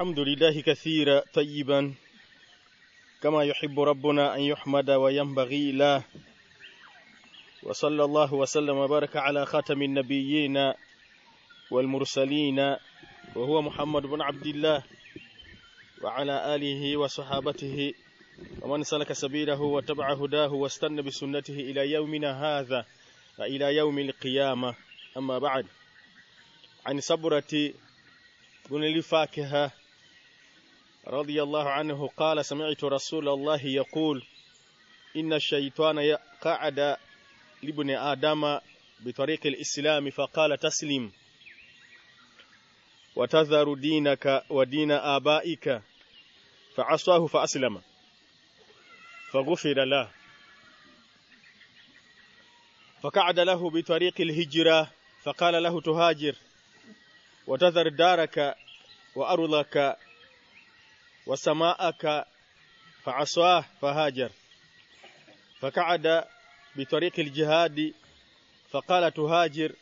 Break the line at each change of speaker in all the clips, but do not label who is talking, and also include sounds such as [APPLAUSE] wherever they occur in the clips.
الحمد لله كثيرا طيبا كما يحب ربنا أن يحمد وينبغي له. وصلى الله وسلم وبارك على خاتم النبيين والمرسلين وهو محمد بن عبد الله وعلى آله وصحابته. ومن سلك سبيله وتبع هداه واستنى بسنته إلى يومنا هذا وإلى يوم القيامة. أما بعد عن صبرة بن الفاكهة رضي الله عنه قال سمعت رسول الله يقول إن الشيطان قعد لابن آدم بطريق الإسلام فقال تسلم وتذر دينك ودين آبائك فعصاه فأسلم فغفر له. فقعد له بطريق الهجرة فقال له تهاجر وتذر دارك وأرضك وسماءك فعصاه فهاجر. فقعد بطريق الجهاد فقال تهاجر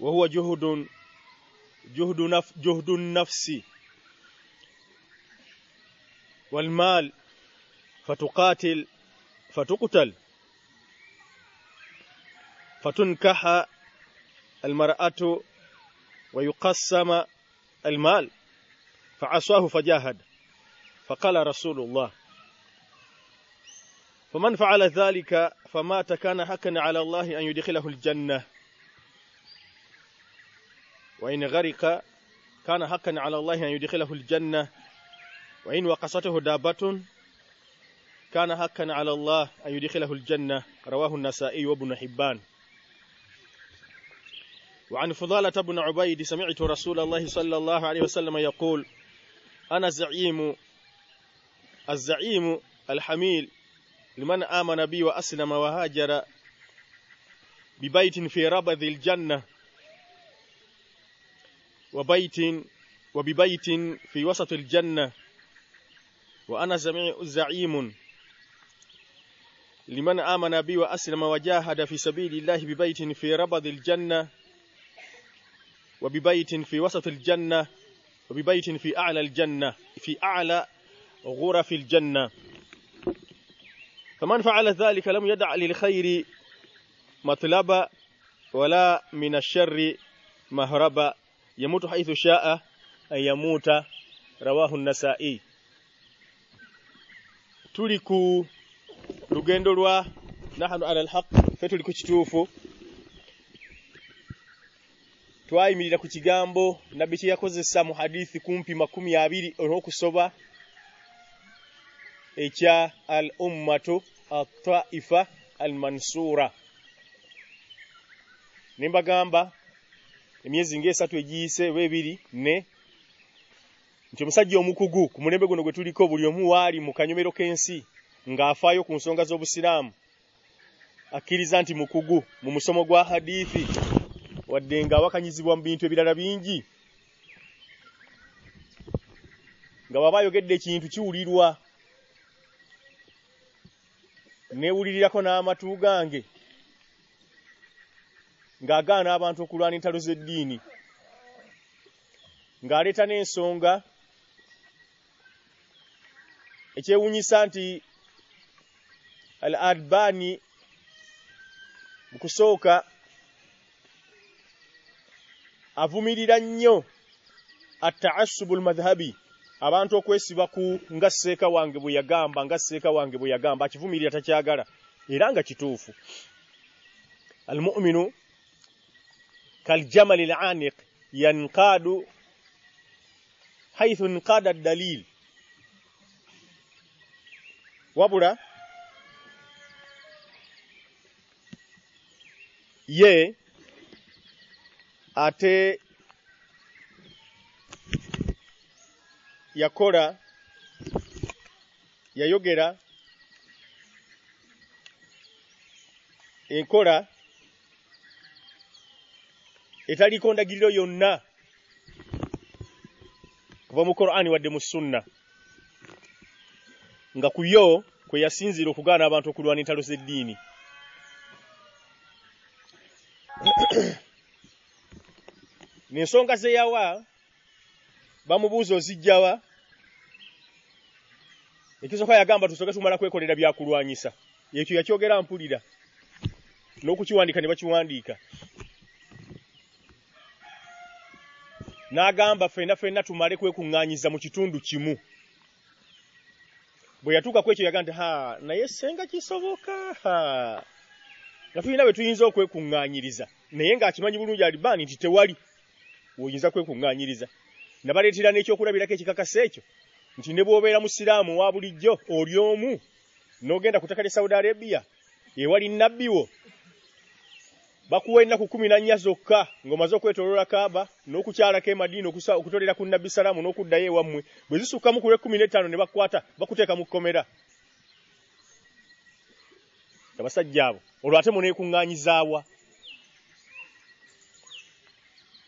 وهو جهد جهد نف جهد النفس والمال فتقاتل فتقتل فتنكح المرأة ويقسم المال. فعصاه فجاهد. فقال رسول الله فمن فعل ذلك فمات كان حقا على الله أن يدخله الجنة. وإن غرق كان حقا على الله أن يدخله الجنة. وإن وقصته دابة كان حقا على الله أن يدخله الجنة. رواه النسائي وابن حبان. وعن فضالة بن عبيد سمعت رسول الله صلى الله عليه وسلم يقول أنا زعيم الزعيم الحميل لمن آمن بي وأسلم وهاجر ببيت في ربذ الجنة وبيت وببيت في وسط الجنة وأنا زعيم لمن آمن بي وأسلم وجاهد في سبيل الله ببيت في ربذ الجنة وببيت في وسط الجنة وببيت في أعلى الجنة في أعلى غرف الجنة فمن فعل ذلك لم يدع للخير مطلبا ولا من الشر مهربا يموت حيث شاء أن يموت رواه النسائي تلكو lugendo lwa nahanu ala alhaq fe tuli ku kituufu twayimirira ku kigambo nabbi kye yakozesa mu hadithi kumpi makumi abiri olw'okusoba Ekya al ummatu ataifa al mansura nimbagamba emyezi ng'esatu egiyise webiri ne nti omusajja omukugu ku mulembe guno gwe tuliko buli omu waali mu kanyomero k'ensi ng'afaayo ku nsonga z'obusiraamu akkiriza nti mukugu mu musomo gwa hadithi wadde ng'awakanyizibwa mu bintu ebirala bingi nga bw'aba ayogedde ekintu kiwulirwa neewulirirako n'amatu gange ng'agaana abantu okulwana entalo z'eddiini ng'aleeta n'ensonga ekyewuunyisa nti al albani mu kusooka avumirira nnyo ataassubu lmadhhabi abantu okwesiba ku nga seeka wange bwe yagamba nga seeka wange bwe yagamba akivumirira takyagala era nga kituufu. Almuminu kaljamali laniq yanqaadu haithu nqaada dalil wabula ye ate yakola yayogera enkola etaliko ndagiriro yonna kuva mu Qur'ani wadde mu sunna. Nga ku yo kwe yasinzira okugaana abantu okulwana entalo z'eddiini. [COUGHS] N'ensonga ze yawa bamubuuza ozijjawa. Ekisooka yagamba tusooke tumala kwekolera byakulwanyisa. Ekyo yakyogera mpulira. N'okukiwandiika ne bakiwandiika. N'agamba ffenna ffenna tumale kwekuŋŋaanyiza mu kitundu kimu. Bwe yatuuka ku ekyo yaga nti ha naye senga kisoboka ha. Nga tulina bwe tuyinza okwekuŋŋaanyiriza. Naye ng'akimanyi bulungi alibaani nti tewali woyinza kwekuŋŋaanyiriza nabaleetera n'ekyokulabirako ekikakasa ekyo nti ne bw'obeera musiraamu wa bulijjo oli omu n'ogenda ku ttaka lya saudi arabia ewali nnabbi wo bakuwa ennaku kumi na nnya zokka ng'omaze okwetooloola kaaba n'okukyalako emadiina okutolera ku nabbi salaamu n'okuddayo ewammwe. Bwe zisukkamu ku lw'ekkumi n'ettaano ne bakwata bakuteeka mu kkomera. Abasajja abo olwo ate muneekuŋŋaanyizaawa.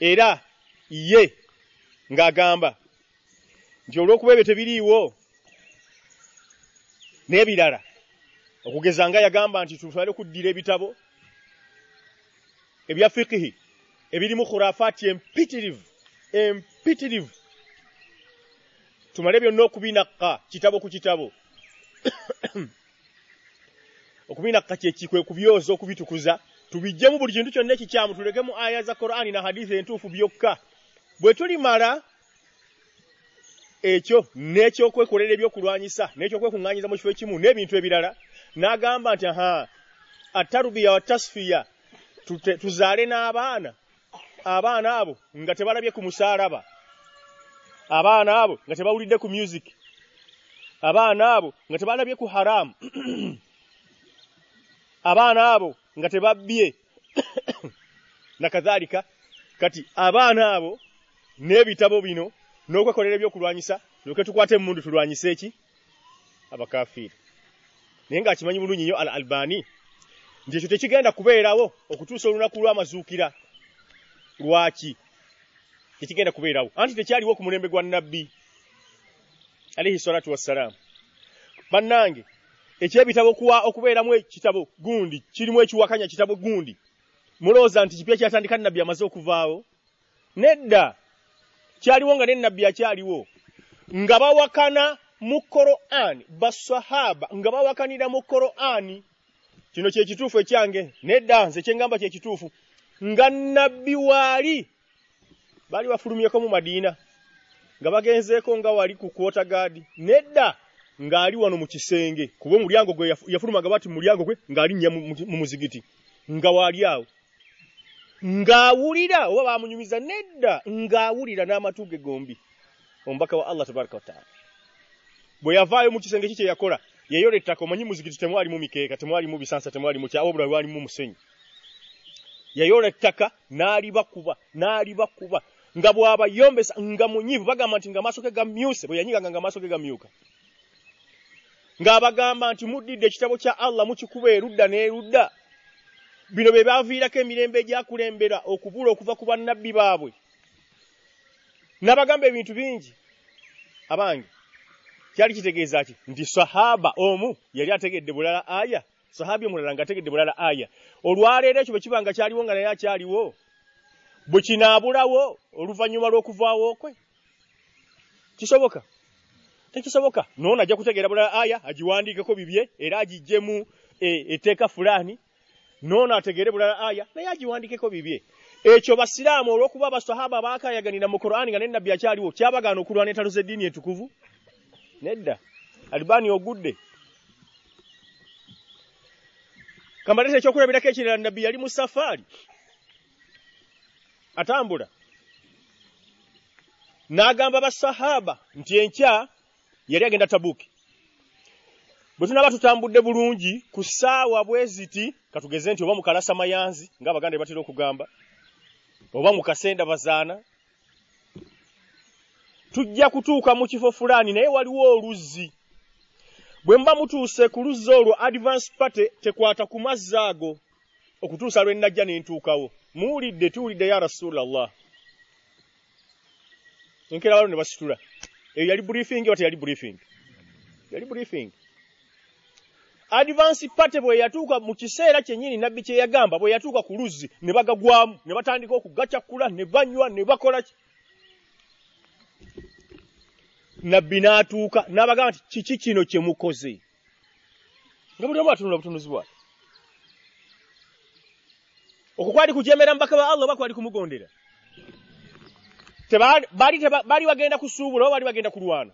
Era ye ng'agamba nti olw'okuba ebyo tebiriiwo n'ebirala okugeza nga yagamba nti tutwale kuddira ebitabo ebya fikihi ebirimu khurafaati empitirivu empitirivu. Tumale byonna okubinakka kitabo ku kitabo. [COUGHS] Okubinakka kyekikwe kubyoza okubitukuza tubijjemu buli kintu kyonna ekikyamu tulekemu aya za qur'ani na hadithi entuufu byokka bwe tulimala ekyo n'ekyokwekolera ebyokulwanyisa n'ekyokwekuŋŋaanyiza mu kifo ekimu n'ebintu ebirala n'agamba nti aha atarubiya wa tasfiya tuzaale n'abaana abaana abo nga tebalabye ku musaalaba abaana abo nga tebawulidde ku music abaana abo nga tebalabye ku haramu [CLEARS THROAT] abaana abo nga tebabbye [CLEARS THROAT] nakadhalika kati abaana abo n'ebitabo bino n'okwekolera ebyokulwanyisa tuke tukwate emundu tulwanyise eki? Abakafiiri. Naye ng'akimanyi bulungi nnyo al albani nti ekyo tekigenda kubeerawo okutuusa olunaku lw'amazuukira lwaki tekigenda kubeerawo? Anti tekyaliwo ku mulembe gwa nnabbi alaihi salatu wassalaamu bannange ekyebitabo okubeeramu ekitabo gundi kirimu ekiwakanya kitabo gundi. Mulowooza nti kipya kyatandika nnabbi amaze okuvaawo? Nedda kyaliwo nga nennabbi akyaliwo. Nga bawakana mu Qur'an basahaba nga bawakanira mu Qur'an. Kino kye kituufu ekyange nedda nze kyengamba kye kituufu. Nga nabbi waali baali bafulumyeko mu Madiina nga bagenzeeko nga wali ku kwota gaadi nedda ng'ali wano mu kisenge kuba omulyango gwe yafulumaga bati mu mulyango gwe ng'ali nnya mu muzigiti nga waali awo ng'awulira oba bamunyumiza nedda ng'awulira n'amatu ge gombi. Omubaka wa Allah tabaraka taala. Bwe yavaayo mu kisenge kikye yakola yeyola ettaka omanyi muzigiti temwali mu mikeeka temwali mu bisansa temwali mu kyawo obula wali mu musenyi yayola ettaka n'alibakuba n'alibakuba nga bw'abayombesa nga munyivu bagamba nga maaso ge gamyuse bwe yanyiganga nga maaso ge gamyuka. Ng'abagamba nti muddidde ekitabo kya Allah mukikuba erudda n'erudda bino bye baaviirako emirembe egyakulembera okubula okuva ku bannabbi baabwe. N'abagamba ebintu bingi. Abange kyali kitegeeza ki? Nti sahaba omu yali ategedde bulala aya. Sahabi omulala ng'ategedde bulala aya. Olwaleero ekyo bwe kiba nga kyaliwo nga naye akyaliwo bwe kinaabulawo oluvannyuma lw'okuvaawo kwe kisoboka? Tekisoboka? Noono ajja kutegeera bulala aya agiwandiikeko bibye era agiggyemu etteeka fulaani noono ategeere bulala aya naye agiwandiikeko bibye. Ekyo basiraamu olw'okuba abasahaba baakayaganira mu qur'ani nga nenabbi akyaliwo kyabagaana okulwana entalo z'eddiini entukuvu? Nedda. Alibaani ogudde. Kambalete ekyokulabirako ekirala nabbi yali mu safaari atambula. N'agamba basahaba nti enkya yali agenda tabuuki bwe tunaba tutambudde bulungi ku ssaawa bwe ziti katugeze nti oba mu kalasamayanzi ng'abaganda batera okugamba oba mu kasenda bazaana tujja kutuuka mu kifo fulaani naye waliwo oluzzi. Bwe mba mutuuse ku luzzi olwo advance party tekwata ku mazzi ago okutuusa lwe najja ne ntuukawo. Muwulidde tuwulidde ya rasulallah enkera walo ne basitula. Eyo yali briefing oba teyali briefing? Yali briefing advance party bwe yatuuka mu kiseera kyennyini nabbi kye yagamba bwe yatuuka ku luzzi ne bagagwamu ne batandika okugacakkula ne banywa ne bakola ki? Nabbi n'atuuka n'abagamba nti kiki kino kye mukoze? Nga buli omu atunula butunuzi bwati okwo kwali kujemera mubaka ba allah oba kwali kumugondera? Baali bagenda kusuubula oba baali bagenda kulwana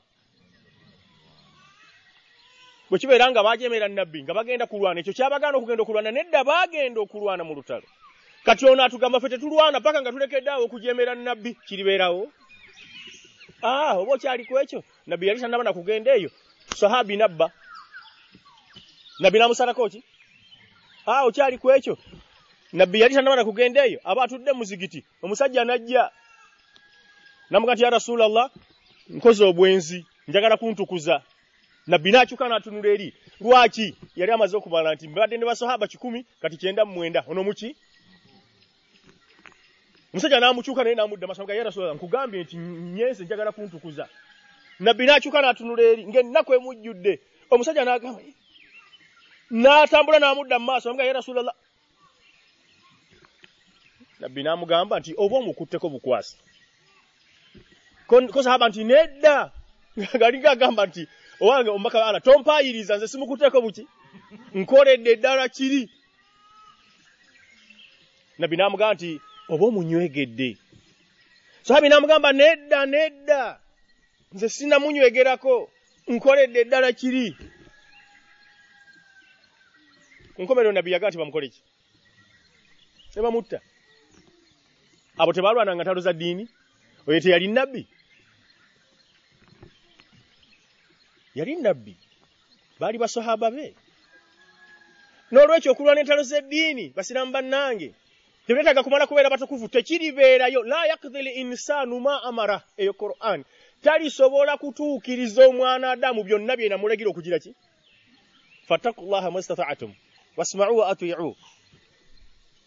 bwe kibeera nga bajemera nabbi nga bagenda kulwana ekyo kyabagaana okugenda okulwana nedda bagenda okulwana mu lutalo. Kati ono atugamba ffe tetulwana paka nga tulekeddaawo okujemera nabbi kiribeerawo. Ah oba okyali ku ekyo? Nabbi yali tanaba na kugenda eyo. Sahabi nabba. Nabbi namusalako ki? Ah okyali ku ekyo? Nabbi yali tanaba na kugenda eyo. Aba atudde muzigiti omusajja najja. Namuga nti ya rasulallah nkoze obwenzi njagala kuntukuza nabbi n'akyuka n'atunula eri. Lwaki? Yali amaze okubala nti mbadde ne basahaba kikumi kati kyenda mu mwenda. Ono muki omusajja n'amukyuka naye n'amudda masanga ya rasulallah nkugambye nti nyense njagala kuntukuza. Nabbi n'akyuka n'atunula eri ng'ennaku emujjudde. Omusajja n'agamba n'atambula n'amudda mu maaso namuga ya rasulallah. Nabbi n'amugamba nti oba omukutteko bukwasi. Ko sahaba nti nedda. [LAUGHS] Ngalinga agamba nti owange omubaka ala tompaayiriza nze simukutteko buki? Nkoledde ddala kiri. Nabbi n'amugamba nti oba omunywegedde? Sahabi n'amugamba nedda nedda. Nze sinamunywegerako. Nkoledde ddala kiri. Ku nkomerero nabbi yagaa nti bamukole ki? Ne bamutta. Abo tebalwananga ntalo za ddiini? Oyo teyali nabbi yali nabbi baali basahaba be n'olwekyo okulwana entalo z'eddiini basiramu bannange tebyetaaga kumala kubeera batukuvu tekiribeerayo. La yakdhi l insaanu ma amara eyo quran. Talisobola kutuukiriza omwana adamu byonna bye namulagira okugira ki? Fattaku llaha mastataatum wasma'u wa ati'u.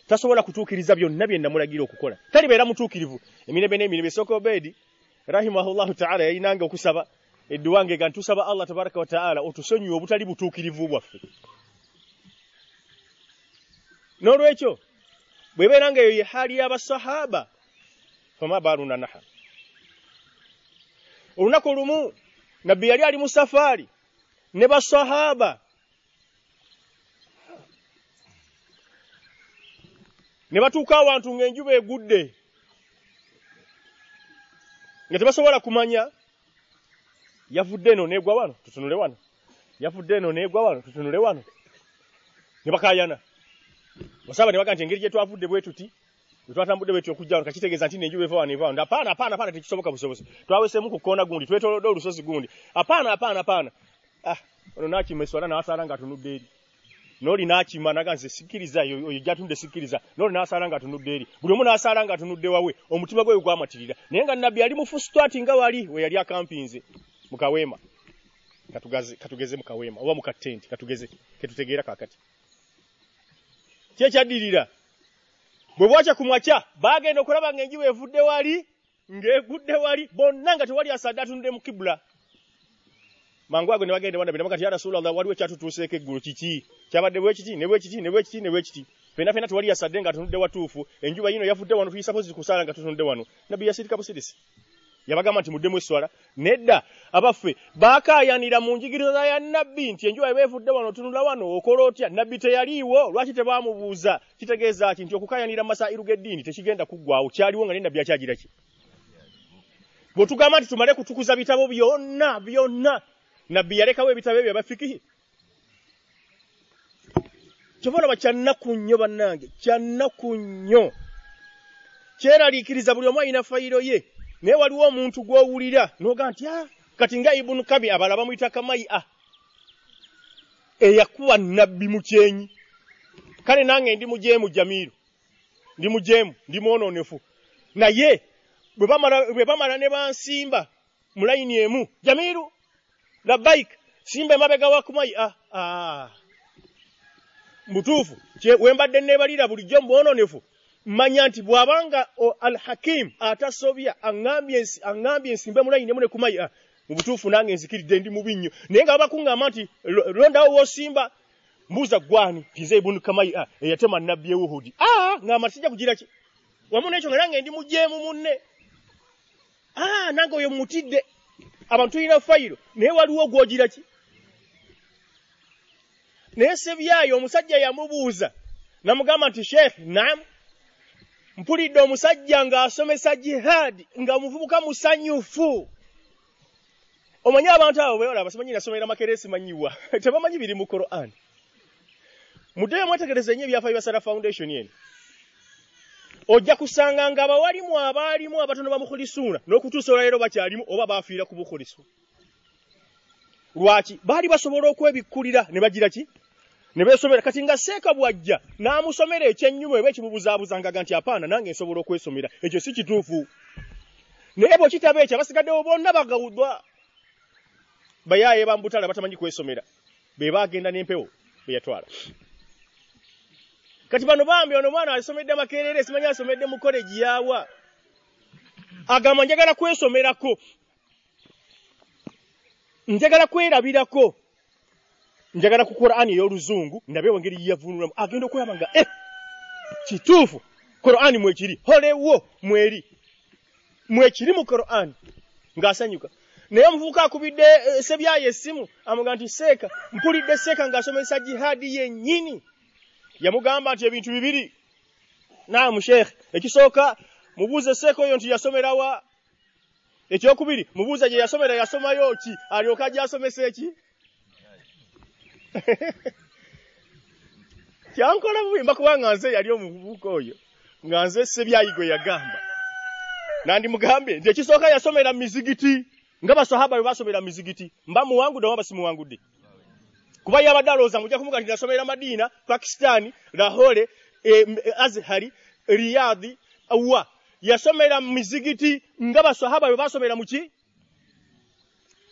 Tasobola kutuukiriza byonna bye namulagira okukola. Talibeera mutuukirivu. Emirembe n'emirembe soko bedi rahimahullahu ta'ala yayinanga okusaba edduwange ga ntusaba allah tabaraka wa ta'ala otusonyiwe obutali butuukirivu bwaffe. N'olwekyo bwebeera nga eyo ye haali y'abasahaba fama baaluna naha. Olunaku olumu nabbi yali ali mu safaari ne basahaba. Ne batuuka awantu ng'enjuba egudde nga tebasobola kumanya yavudde eno neegwa wano tutunule wano. Yavudde eno neegwa wano tutunule wano. Ne bakaayana. Basaba ne baga nti engeri gye twavudde bwe tuti bwe twatambudde bwe okujja wano kakitegeeza nti n'enjuba eva wano eva wano apaana apaana apaana tekisoboka busobozi. Twaweseemu ku koona gundi twetoolodde olusozi gundi. Apaana apaana apaana. Ah ono n'akima eswala n'asaala ng'atunudde eri. N'oli n'akima naga nze sikkiriza oyo gy'atunudde sikkiriza. N'oli n'asaala ng'atunudde eri. Buli omu n'asaala ng'atunudde wawe omutima gwe gwamatirira naye nga nabbi yali mu fusitwati nga wali we yali akampinze mu kaweema katugeze mu kaweema oba mu katenti katugeze ketutegeera kaakati. Ki ekyaddirira bwe bwakya ku makya baagenda okulaba ng'enjuba evudde wali ng'egudde wali bonna nga tewali asadde atunudde mu kibula. Mangu ago ne bagenda banabi nabaga nti ya rasulallah waliwo ekyatutuuseeko eggulu kiki? Kyabadde bwekiti ne bwekiti ne bwekiti ne bwekiti fena fena tewali yasadde nga atunudde watuufu enjuba yino yavudde wano tuyisapo zikusaala nga tutunudde wano. Nabbi yasirika busirisi yabagamba nti muddemu esswala nedda abaffe baakaayanira mu njigiriza ya nabbi nti enjuba eba evudde wano otunula wano okola otya? Nabbi teyaliiwo? Lwaki tebaamubuuza? Kitegeeza ki nti okukaayanira mu masairu g'eddiini tekigenda kuggwawo kyaliwo nga ne nabbi akyagira ki bwetugamba nti tumale kutukuza bitabo byonna byonna nabbi yalekawo ebitabo ebyo abafikihi kyova olaba kyannaku nnyo bannange kyannaku nnyo. Kyeraliikiriza buli omu alina fayiro ye naye waliwo omuntu gw'owulira n'oga nti a kati nga ibunu kabi abala bamuyita kamayi a eyakuwa nabbi mu kyenyi. Kale nange ndi mujeemu jamiiru ndi mujeemu ndi mwononefu. Naye bwe bamala ne bansimba mu layini emu jamiiru labbaik simba emabega wa kumayi a a mutuufu wembadde nebalira bulijjo mubwononefu manya nti bw'abanga alhakim atasobya aŋŋambye ensimbe mulayini emu ne kumayi mu butuufu nange nzikiridde ndi mubi nnyo naye nga babakuŋŋamba nti londawo woosimba mbuuza gwani? Tize ibunu kamayi a eyatema nabbi ewuhudi a ŋŋamba tisijja kugira ki? Wamu nekyo nga nange ndi mujeemu munne. A nange oyo mutidde abantu tulina fayiro naye waliwo gwogira ki? Naye sebyayo omusajja yamubuuza namugamba nti sheekh naam mpulidde omusajja ng'asomesa jihaadi nga muvubuka musanyufu. Omanyi abantu abo bewala basimanyi nasomera makeresi manyiwa. [LAUGHS] Tebamanyi biri mu Qur'an. Muddeyo mwetegereze nnyo ebyafaayo bya Sara Foundation eno. Ojja kusanga nga abawalimu abaalimu abatono bamukulisuuna n'okutuusa olwaleero bakyalimu oba baafiira ku bukulisu lwaki? Baali basobola okwebikkulira ne bagira ki ne beesomera kati nga seeka bwajja n'amusomera ekyennyuma eba ekimubuzaabuzangaga nti apaana nange nsobola okwesomera. Ekyo si kituufu. Naye bwe kitaba ekyo abasigaddewo bonna bagawuddwa bayaaye bambutala batamanyi kwesomera. Be baagenda n'empewo be yatwala. Kati bano bambi ono mwana asomedde makerere simanyi asomedde mu koleji yaawa. Agamba njagala kwesomerako. Njagala kwerabirako njagala ku Qur'ani ey'oluzungu ndabe wengeri yavunulamu agenda okulaba nga eh kituufu Qur'ani mwekiri holewo mweri mwekiri mu Qur'ani ng'asanyuka. Naye omuvubuka akubidde eh, sebyayo essimu amuga nti seeka mpulidde seeka ng'asomesa jihadi yennyini. Yamugamba nti ebintu bibiri. Naamu sheekh ekisooka mubuuze seeka oyo nti yasomerawa ekyokubiri mubuuze gye yasomera yasomayo ki? Alyoka gyasomesa eki [LAUGHS] kyankola bubi mba kubanga nze yali omuvubuka oyo nga nze sebyayi gwe yagamba. Nandimugambye nti ekisooka yasomera mizigiti nga basahaba bwe basomera mizigiti mba muwangudde oba basimuwangudde kuba yabadde alowooza mujja kumuga nti nasomera madiina pakisitaani lahore e, azhari riyadi wa yasomera mizigiti nga basahaba bwe basomera muki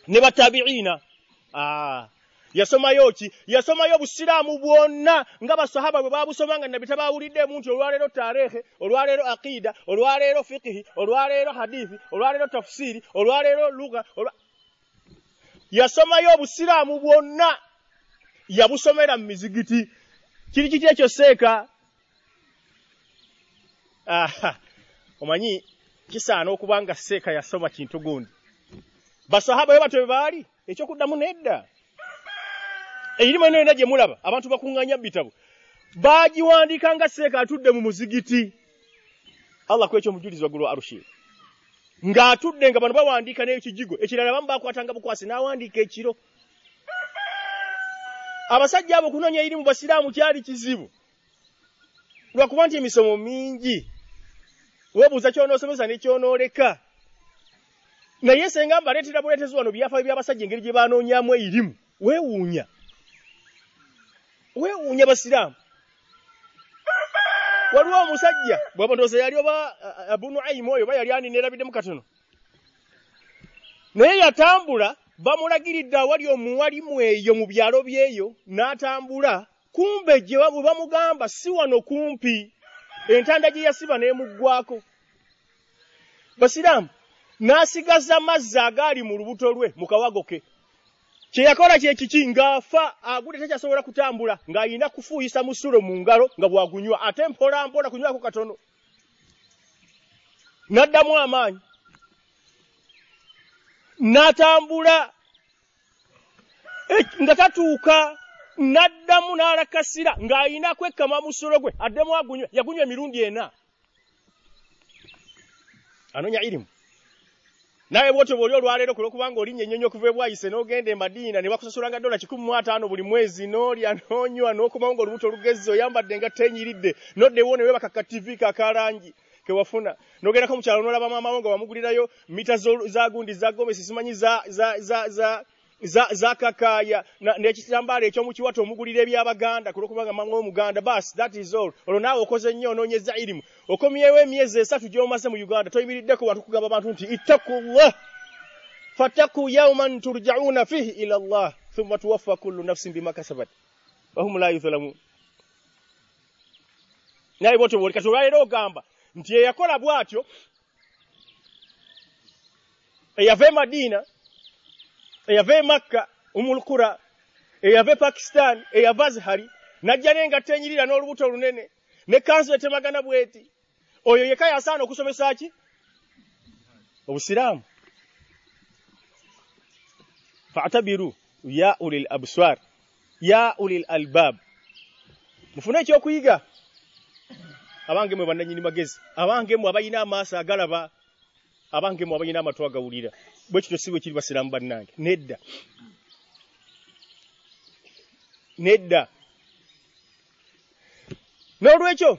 ne batabiina ah. Yasomayo ki? Yasomayo obusiraamu bwonna nga basahaba bwe babusoma nga nabbi tabawuliddemu nti olwaleero tarehe olwaleero aqida olwaleero fikihi olwaleero hadithi olwaleero tafsiri olwaleero lugha olwa... yasomayo obusiraamu bwonna yabusomera mu mizigiti. Kiri kiti ekyo seeka? Aha. Omanyi kisaana okuba nga seeka yasoma kintu gundi. Basahaba be batyo bwe baali ekyokuddamu nedda eyirimu eno gye mulaba abantu bakuŋŋaanya bitabo. Baagiwandiika nga seeka atudde mu muzigiti. Allah kwekyo omujulizi waggulu wa arushi ng'atudde nga bano bawandiika n'ekijigo ekirala bamu bakwatanga bukwasi n'awandiika ekiro. Abasajja abo okunoonya eri mu basiraamu kyali kizibu. Lwakuba nti emisomo mingi. Weebuuza ky'onoosomesa n'ekyonooleka naye senga mbaleetera buleetezi wano byafaayo by'abasajja engeri gye baanoonyaamu eyirimu weewuunya weewuunya basiraamu. Waliwo omusajja bwabandooza yali oba abu nuaimu oyo oba yali aninerabiddemu katono naye yatambula bamulagiridde awali omuwalimu eyo mu byalo byeyo n'atambula kumbe gye bwe bamugamba si wano kumpi entanda gye yasiba n'emuggwako. Basiraamu n'asigaza mazzi agaali mu lubuto lwe mu kawago ke kye yakola kye kiki ng'afa agudde takyasobola kutambula ng'ayina kufuuyisa musulo mu ngalo nga bwagunywa ate mpola mpola kunywako katono. N'addamu amaanyi. N'atambula. Nga tatuuka n'addamu n'alakasira ng'ayina kwekkama musulo gwe addemu agunywe yagunywa emirundi ena. Anoonya irimu nawe bwotyo bwoli olwaleero kulwokubanga olinnye ennyonyi okuva ebwayise n'ogenda e madiina ne bakusasulanga dola kikumi mu ataano buli mwezi n'olya n'onywa n'okomawo ng'olubuto olugezi oyambadde nga tenyiridde noddewo ne weebaka kativi kakalangi kewafuna n'ogendako mukyalo n'olaba maamawo nga wamugulirayo mita za gundi za gomesi simanyi za, za, za, za za zakakaaya n'ekitambaala ekyomukiwato omugulira ebyabaganda kulwokubanga mama omuganda bas that is all. Olwo naawe okoze nnyo onoonyeza irimu. Okomyewo emyezi esatu gyomaze mu uganda toyimiriddeko bantu kugamba abantu nti ittakullah fattaku yauman turjauna fihi ila llah thumma tuwaffa kullu nafsin bima kasabat. Wahum la yuthalamun naye bwotyo bwoli kati olwaleero ogamba nti eyakola bw'atyo eyava e madiina eyava e makka umulkura eyava e pakistan eyava azhari najja n'engatta enyirira n'olubuto olunene ne kanzu etemagana bweti. Oyo yeka yasaana okusomesa ki? Obusiraamu. Fa'tabiru ya ulil absar ya ulil albab. Mufune ekyokuyiga? Abange mwe bannanyini magezi abange mwe abayina amaaso agalaba abange mwe abayina amatu agawulira bwe kityo si bwe kiri basiramu bannange. Nedda. Nedda. N'olwekyo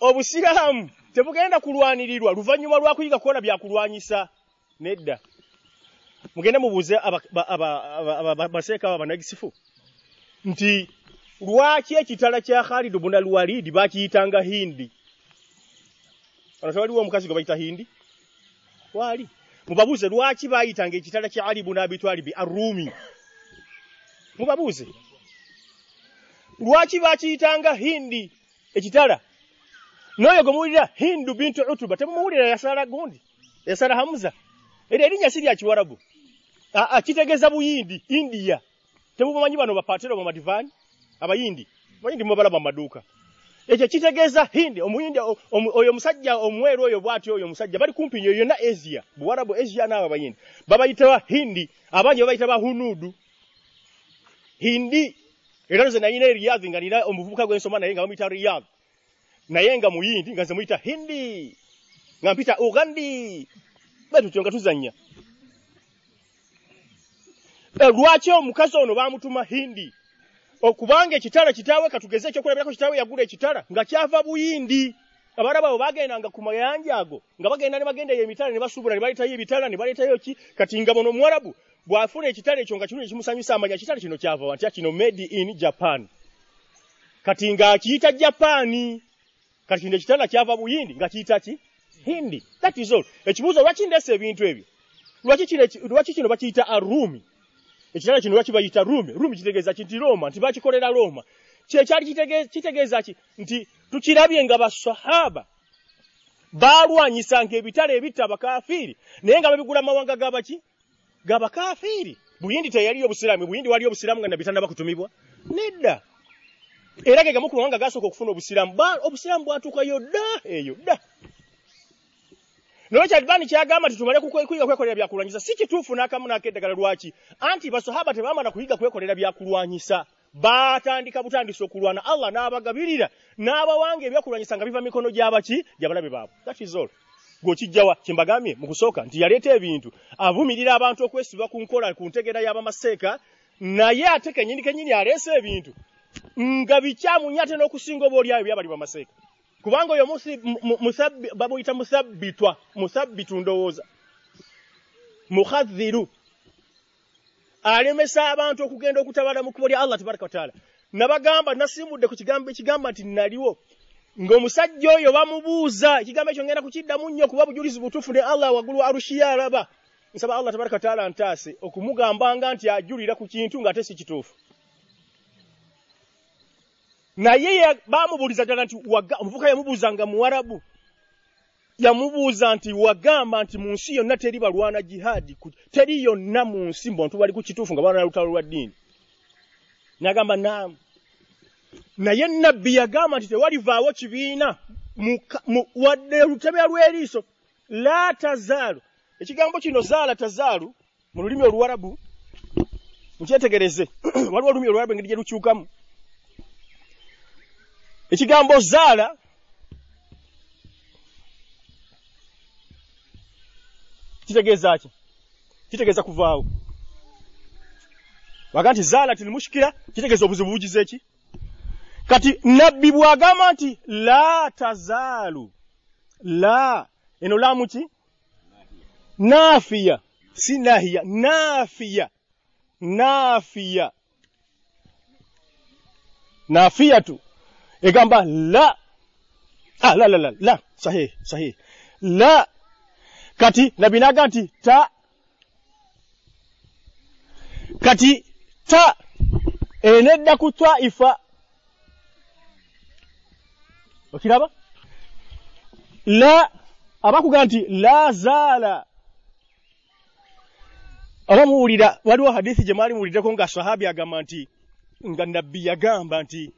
obusiraamu tebugenda kulwanirirwa. Luvannyuma lwa kuyiga kukola byakulwanyisa. Nedda. Mugende mubuuze baseeka aba banagisifu. Nti lwaki ekitala kya Khalid ibn al-Walid bakiyitanga Hindi? Ono tewaliwo omukazi gwe bayita Hindi? Wali mubabuuze lwaki bayitanga ekitala kya Ali ibn Abi Talib ar-Rumi? Mubabuuze lwaki bakiyitanga Hindi ekitala? N'oyo gwe muwulira Hindu bintu Utuba temumuwulira yasala gundi yasala Hamza era erinnya si lya Kiwarabu kitegeeza Buyindi India. Temubamanyi bano bapatero mu madivani? Abayindi? Bayindi mubalaba maduuka ekyo kitegeeza hindi omuyindi oyo musajja omweru oyo bwati oyo musajja bali kumpi nyo yonna asia buwarabu asia n'abo abayindi babayita hindi abangi babayita bahunudu hindi era nze nayina eriyadhi nga nina omuvubuka gwensoma naye nga bamuyita riyadh. Naye nga muyindi nga nze muyita hindi nga mpita ugandi. Betutyo nga tuzanya lwaki omukazi ono bamutuma hindi okubanga ekitala kitaawe katugeze ekyokulabirako kitaawe yagula ekitala nga kyava buyindi. Abalaba abo bagendanga ku mayanja ago nga bagenda ne bagenda eyo emitala ne basuubula ne baleetayo ebitala ne baleetayo ki? Kati nga bono omuwarabu bw'afuna ekitala ekyo nga kirungi kimusanyusa amanya kitala kino kyava wa nti kino made in japan. Kati nga akiyita japaani kati kino ekitala kyava buyindi nga kiyita ki? Hindi. That is all. Ekibuuzo lwaki ndeesa ebintu ebyo? Lwaki kino bakiyita arumi ekitala kino lwaki bayita rumi? Rumi kitegeeza kinti roma? Nti bakikolera roma? Kyekyali kitegeeza ki? Nti tukirabye nga basahaba balwanyisanga ebitala ebitta abakafiiri naye nga babigula mawanga gabaki gabakafiiri buyindi teyaliyo obusiraamu buyindi waliyo obusiraamu nga nabitanda bakutumibwa? Nedda. Era ge gamu ku mawanga gasooka okufuna obusiraamu obusiraamu bwatuukayo dda eyo dda Nolwekyo Albani kyagamba nti tumale kuyiga kwekolera byakulwanyisa. Si kituufu n'akamu n'akeddagala lwaki anti basahaba tebamala kuyiga kwekolera byakulwanyisa. Baatandika butandisa okulwana Allah n'abagabirira. N'abawanga ebyakulwanyisa nga biva mikono gy'abaki gy'abalabe baabwe that is all. Gw'okijjawa kyembagambye mu kusooka nti yaleeta ebintu. Avumirira abantu okwesiba ku nkola ku ntegera y'abamaseeka naye ate kenyini kenyini aleese ebintu. Nga bikyamunya ate n'okusinga oba oli ayo byabali bamaseeka kubanga oyo babuyita musabbitwa musabbitu ndowooza. Mukhadhiru. Alemesa abantu okugenda okutabala mu kkubo lya allah tabaraka wataala nabagamba nasimbudde ku kigambo ekigamba nti naliwo. Ng'omusajja oyo bamubuuza ekigambo ekyo ngenda kukiddamu nnyo kuba bujulizi butuufu ne allah waggulu arushi yalaba nsaba allah tabaraka wataala ntaase okumugambanga nti ajulira ku kintu ng'ate si kituufu naye bamubuuliza ddala nti omuvuka yamubuuza nga muwarabu. Yamubuuza nti wagamba nti mu nsi yonna teri balwana jihaadi teri yonna mu nsi bantu bali ku kituufu nga balwana lutalo lwa ddiini? Nagamba naamu. Naye nabbi yagamba nti tewalivaawo kibiina wadde olutebya lw'eriiso la tazaalu. Ekigambo kino zaala tazaalu mu lulimi oluwarabu nkyetegereze. [CLEARS THROAT] Waliwo olulimi oluwarabu engeri gye lukyukamu ekigambo zaala kitegeeza ki? Kitegeeza kuvaawo waga nti zaala tilmushikira kitegeeza obuzibu bugize eki kati nabbi bw'agamba nti la tazaalu. La eno laamu ki? Naafiya. Si nahiya naafiya. Naafiya. Naafiyatu egamba la. Ah, la la la la. Sahihi sahihi la. Kati nabinaga nti ta. Kati ta. Enedda ku twaifa okiraba la. Abakuga nti la zaala oba muwulira waliwo hadithi gye mwali muwuliddeko nga sahabi agamba nti nga nabbi yagamba nti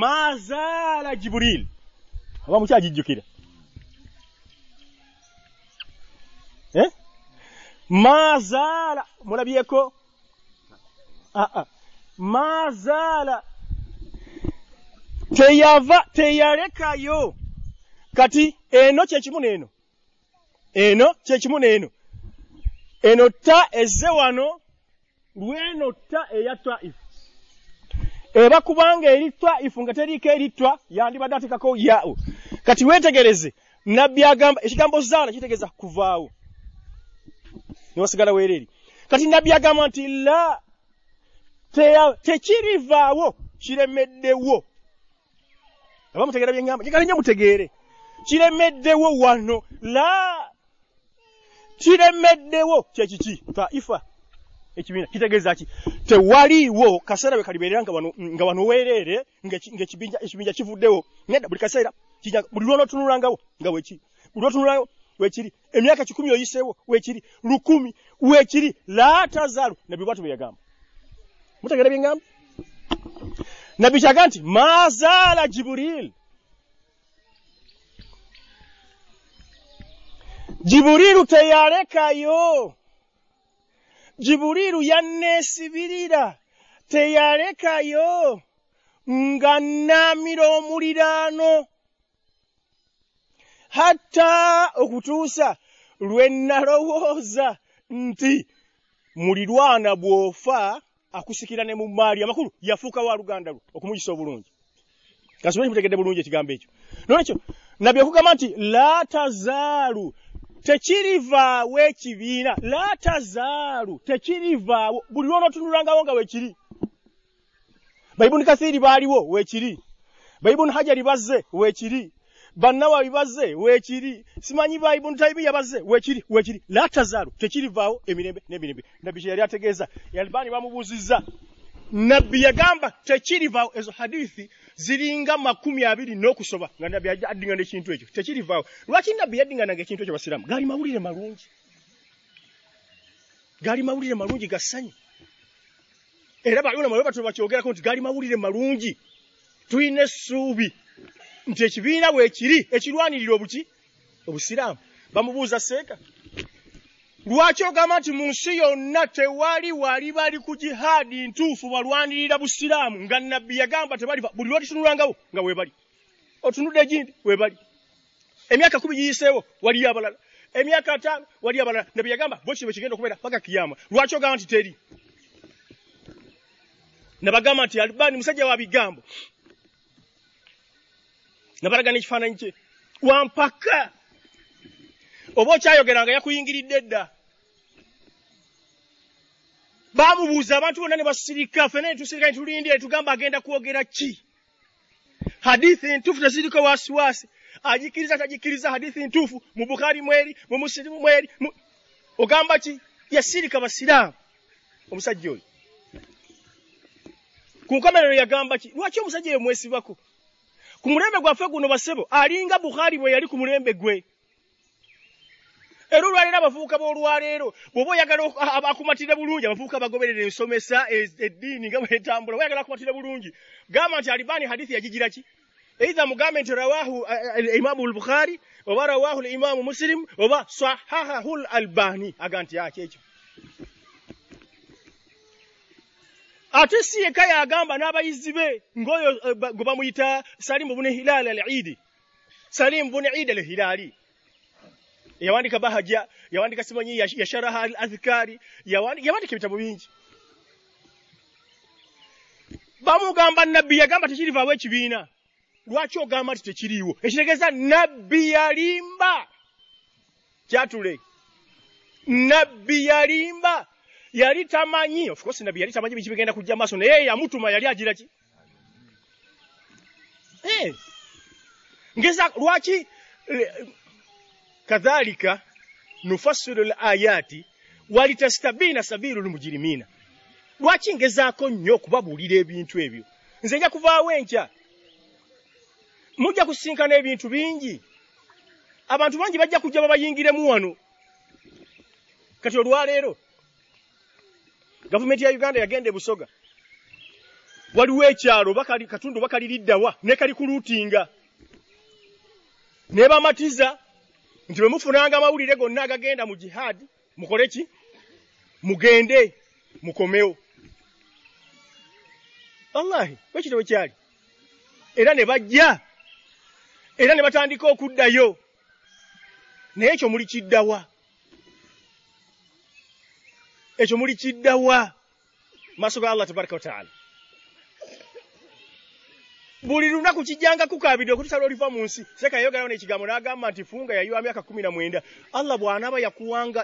mazaala jiburil oba mukyagijjukira eh? mazaala mulabyeko? Aa mazaala teyava teyalekayo. Kati eno kyekimu n'eno? Eno kyekimu n'eno? Eno ta ezze wano lweno ta eya twaifu eba kubanga eri twaifu nga teriiko eritwa yandibadde atekako yawo kati weetegereze nabbi agamba ekigambo zaala kitegeeza kuvaawo. Newasigala weereri. Kati nabbi agamba nti la tekirivaawo kiremeddewo. Aba mutegeera byeŋŋamba njagala nnyo mutegeere. Kiremeddewo wano. La kiremeddewo. Kyekiki taifa ekibiina. Kitegeeza ki? Tewaliiwo kaseera bwe kalibeerera nga wano nga wano weereere ng'ekibinja kivuddewo. Nedda buli kaseera buli lwonootunulangawo nga weekiri buli lwotunulangawo weekiri emyaka kikumi oyiseewo weekiri lukumi weekiri laatazaalu nabbi bwatu bwe yagamba. Mutegeera bye ŋŋamba nabbi kyaga nti maazaala jiburil jiburiru teyalekayo jiburiru yanneesibirira teyalekayo nga nnaamira omuliraano. Hatta okutuusa lwe nalowooza nti mulirwana bw'ofa akusikira ne mu maali amakulu yafuuka wa luganda lwe okumuyisa obulungi. Kasimanyi mutegedde bulungi ekigambo ekyo. Nolwekyo nabbi okugamba nti la tazaalu tekirivaawo ekibiina la tazaalu tekirivaawo buli lwonootunulangawo nga weekiri bayibuni kathiiri baaliwo weekiri bayibuni hajari bazze weekiri bannawabi bazze weekiri simanyi bayibuni taimiya bazze weekiri weekiri la tazaalu tekirivaawo emirembe n'emirembe. Nabbi kye yali ategeeza yalbaani bamubuuzizza. Nabbi yagamba tekirivaawo ezo hadithi ziringa makumi abiri n'okusoba nga nabbi addingana ekintu ekyo. Tekirivaawo. Lwaki nabbi yaddingananga ekintu ekyo basiraamu? Gaali mawulire malungi. Gaali mawulire malungi gassanyu. Era baulama bwe batono bakyogerako nti gaali mawulire malungi. Tulina essuubi. Nti ekibiina bwekiri ekirwanirira obuki obusiraamu. Bamubuuza seeka lwaki ogamba nti mu nsi yonna tewali wali bali ku jihaadi ntuufu balwanirira busiraamu? Nga nabbi yagamba tebaliva buli lwotutunulangawo nga weebali otunudde egindi weebali emyaka kumi giyiseewo waliyo abalala. Emyaka ataano waliyo abalala. Nabbi yagamba bwe kiri bwe kigenda okubeera paka kiyama. Lwaki ogamba nti teri? Nabagamba nti alibani musajja wa bigambo. Nabalaga n'ekifaananyi kye. Wampaka. Oba okyayogeranga yakuyingiridde dda baamubuuza abantu bonna ne basirika ffena ne tusirika ne tulindire tugamba agenda kwogera ki? Hadithi entuufu teziriko waasiwaasi agikiriza tagikiriza hadithi ntuufu. Mu bukhari mweri mu musirimu mweri ogamba ki? Yasirika basiraamu. Omusajja oyo. Ku nkomerero yagamba ki? Lwaki omusajja oyo mwesibako ku mulembe gwaffe guno basebo alinga bukhari bwe yali ku mulembe gwe era olwaleero abavubuka b'olwaleero bw'oba oyagala akumatire bulungi abavubuka bagoberera ensomesa eddiini nga bwetambula oyagala akumatire bulungi. Gamba nti alibani hadithi yagigira ki? Eitha mugambe nti rawahu imamu lbukhari oba rawahu limamu muslim oba sahahahu l albani aga nti aki ekyo ate si yekka yagamba n'abayizi ng'oyo gwe bamuyita salimu bune hilaali al idi salimu bune idi al hilaali yawandika bahaja yawandika simanyi yasharaha al adhkari yawandika ebitabo bingi bamugamba nabbi yagamba tekirivaawo ekibiina lwaki ogamba nti tekiriiwo? Ekitegeeza nabbi yalimba. Kyatule. Nabbi yalimba. Yali tamanyi of course nabbi yali tamanyi biki bigenda kujja maaso naye yamutuma yali agira ki? Eh. ngeza lwaki kadhalika nufassiru layati walitastabina sabiru lmujirimina lwaki ngezaako nnyo okubabuulira ebintu ebyo? Nze nja kuvaawo enkya. Mujja kusinkana ebintu bingi. Abantu bangi bajja kujja babayingiremu wano. Kati olwaleero gavumenti ya uganda yagenda ebusoga waliwo ekyalo katundu bakaliriddawa ne kali kuluutinga ne bamatiza nti bwe mufunanga amawulire gonna agagenda mu jihaadi mukole ki? Mugende mukomewo. Wallahi wekitabo kyali. Era ne bajja era ne batandika okuddayo. Naye ekyo muli kiddawa. Ekyo muli kiddawa. Maaso ga allah tabaraka wataala buli lunaku kijjanga kukaabidde okutusala oliva mu nsi seka yayogerawo n'ekigambo n'agamba nti funga yayiwa myaka kumi na mwenda. Allah bw'anaaba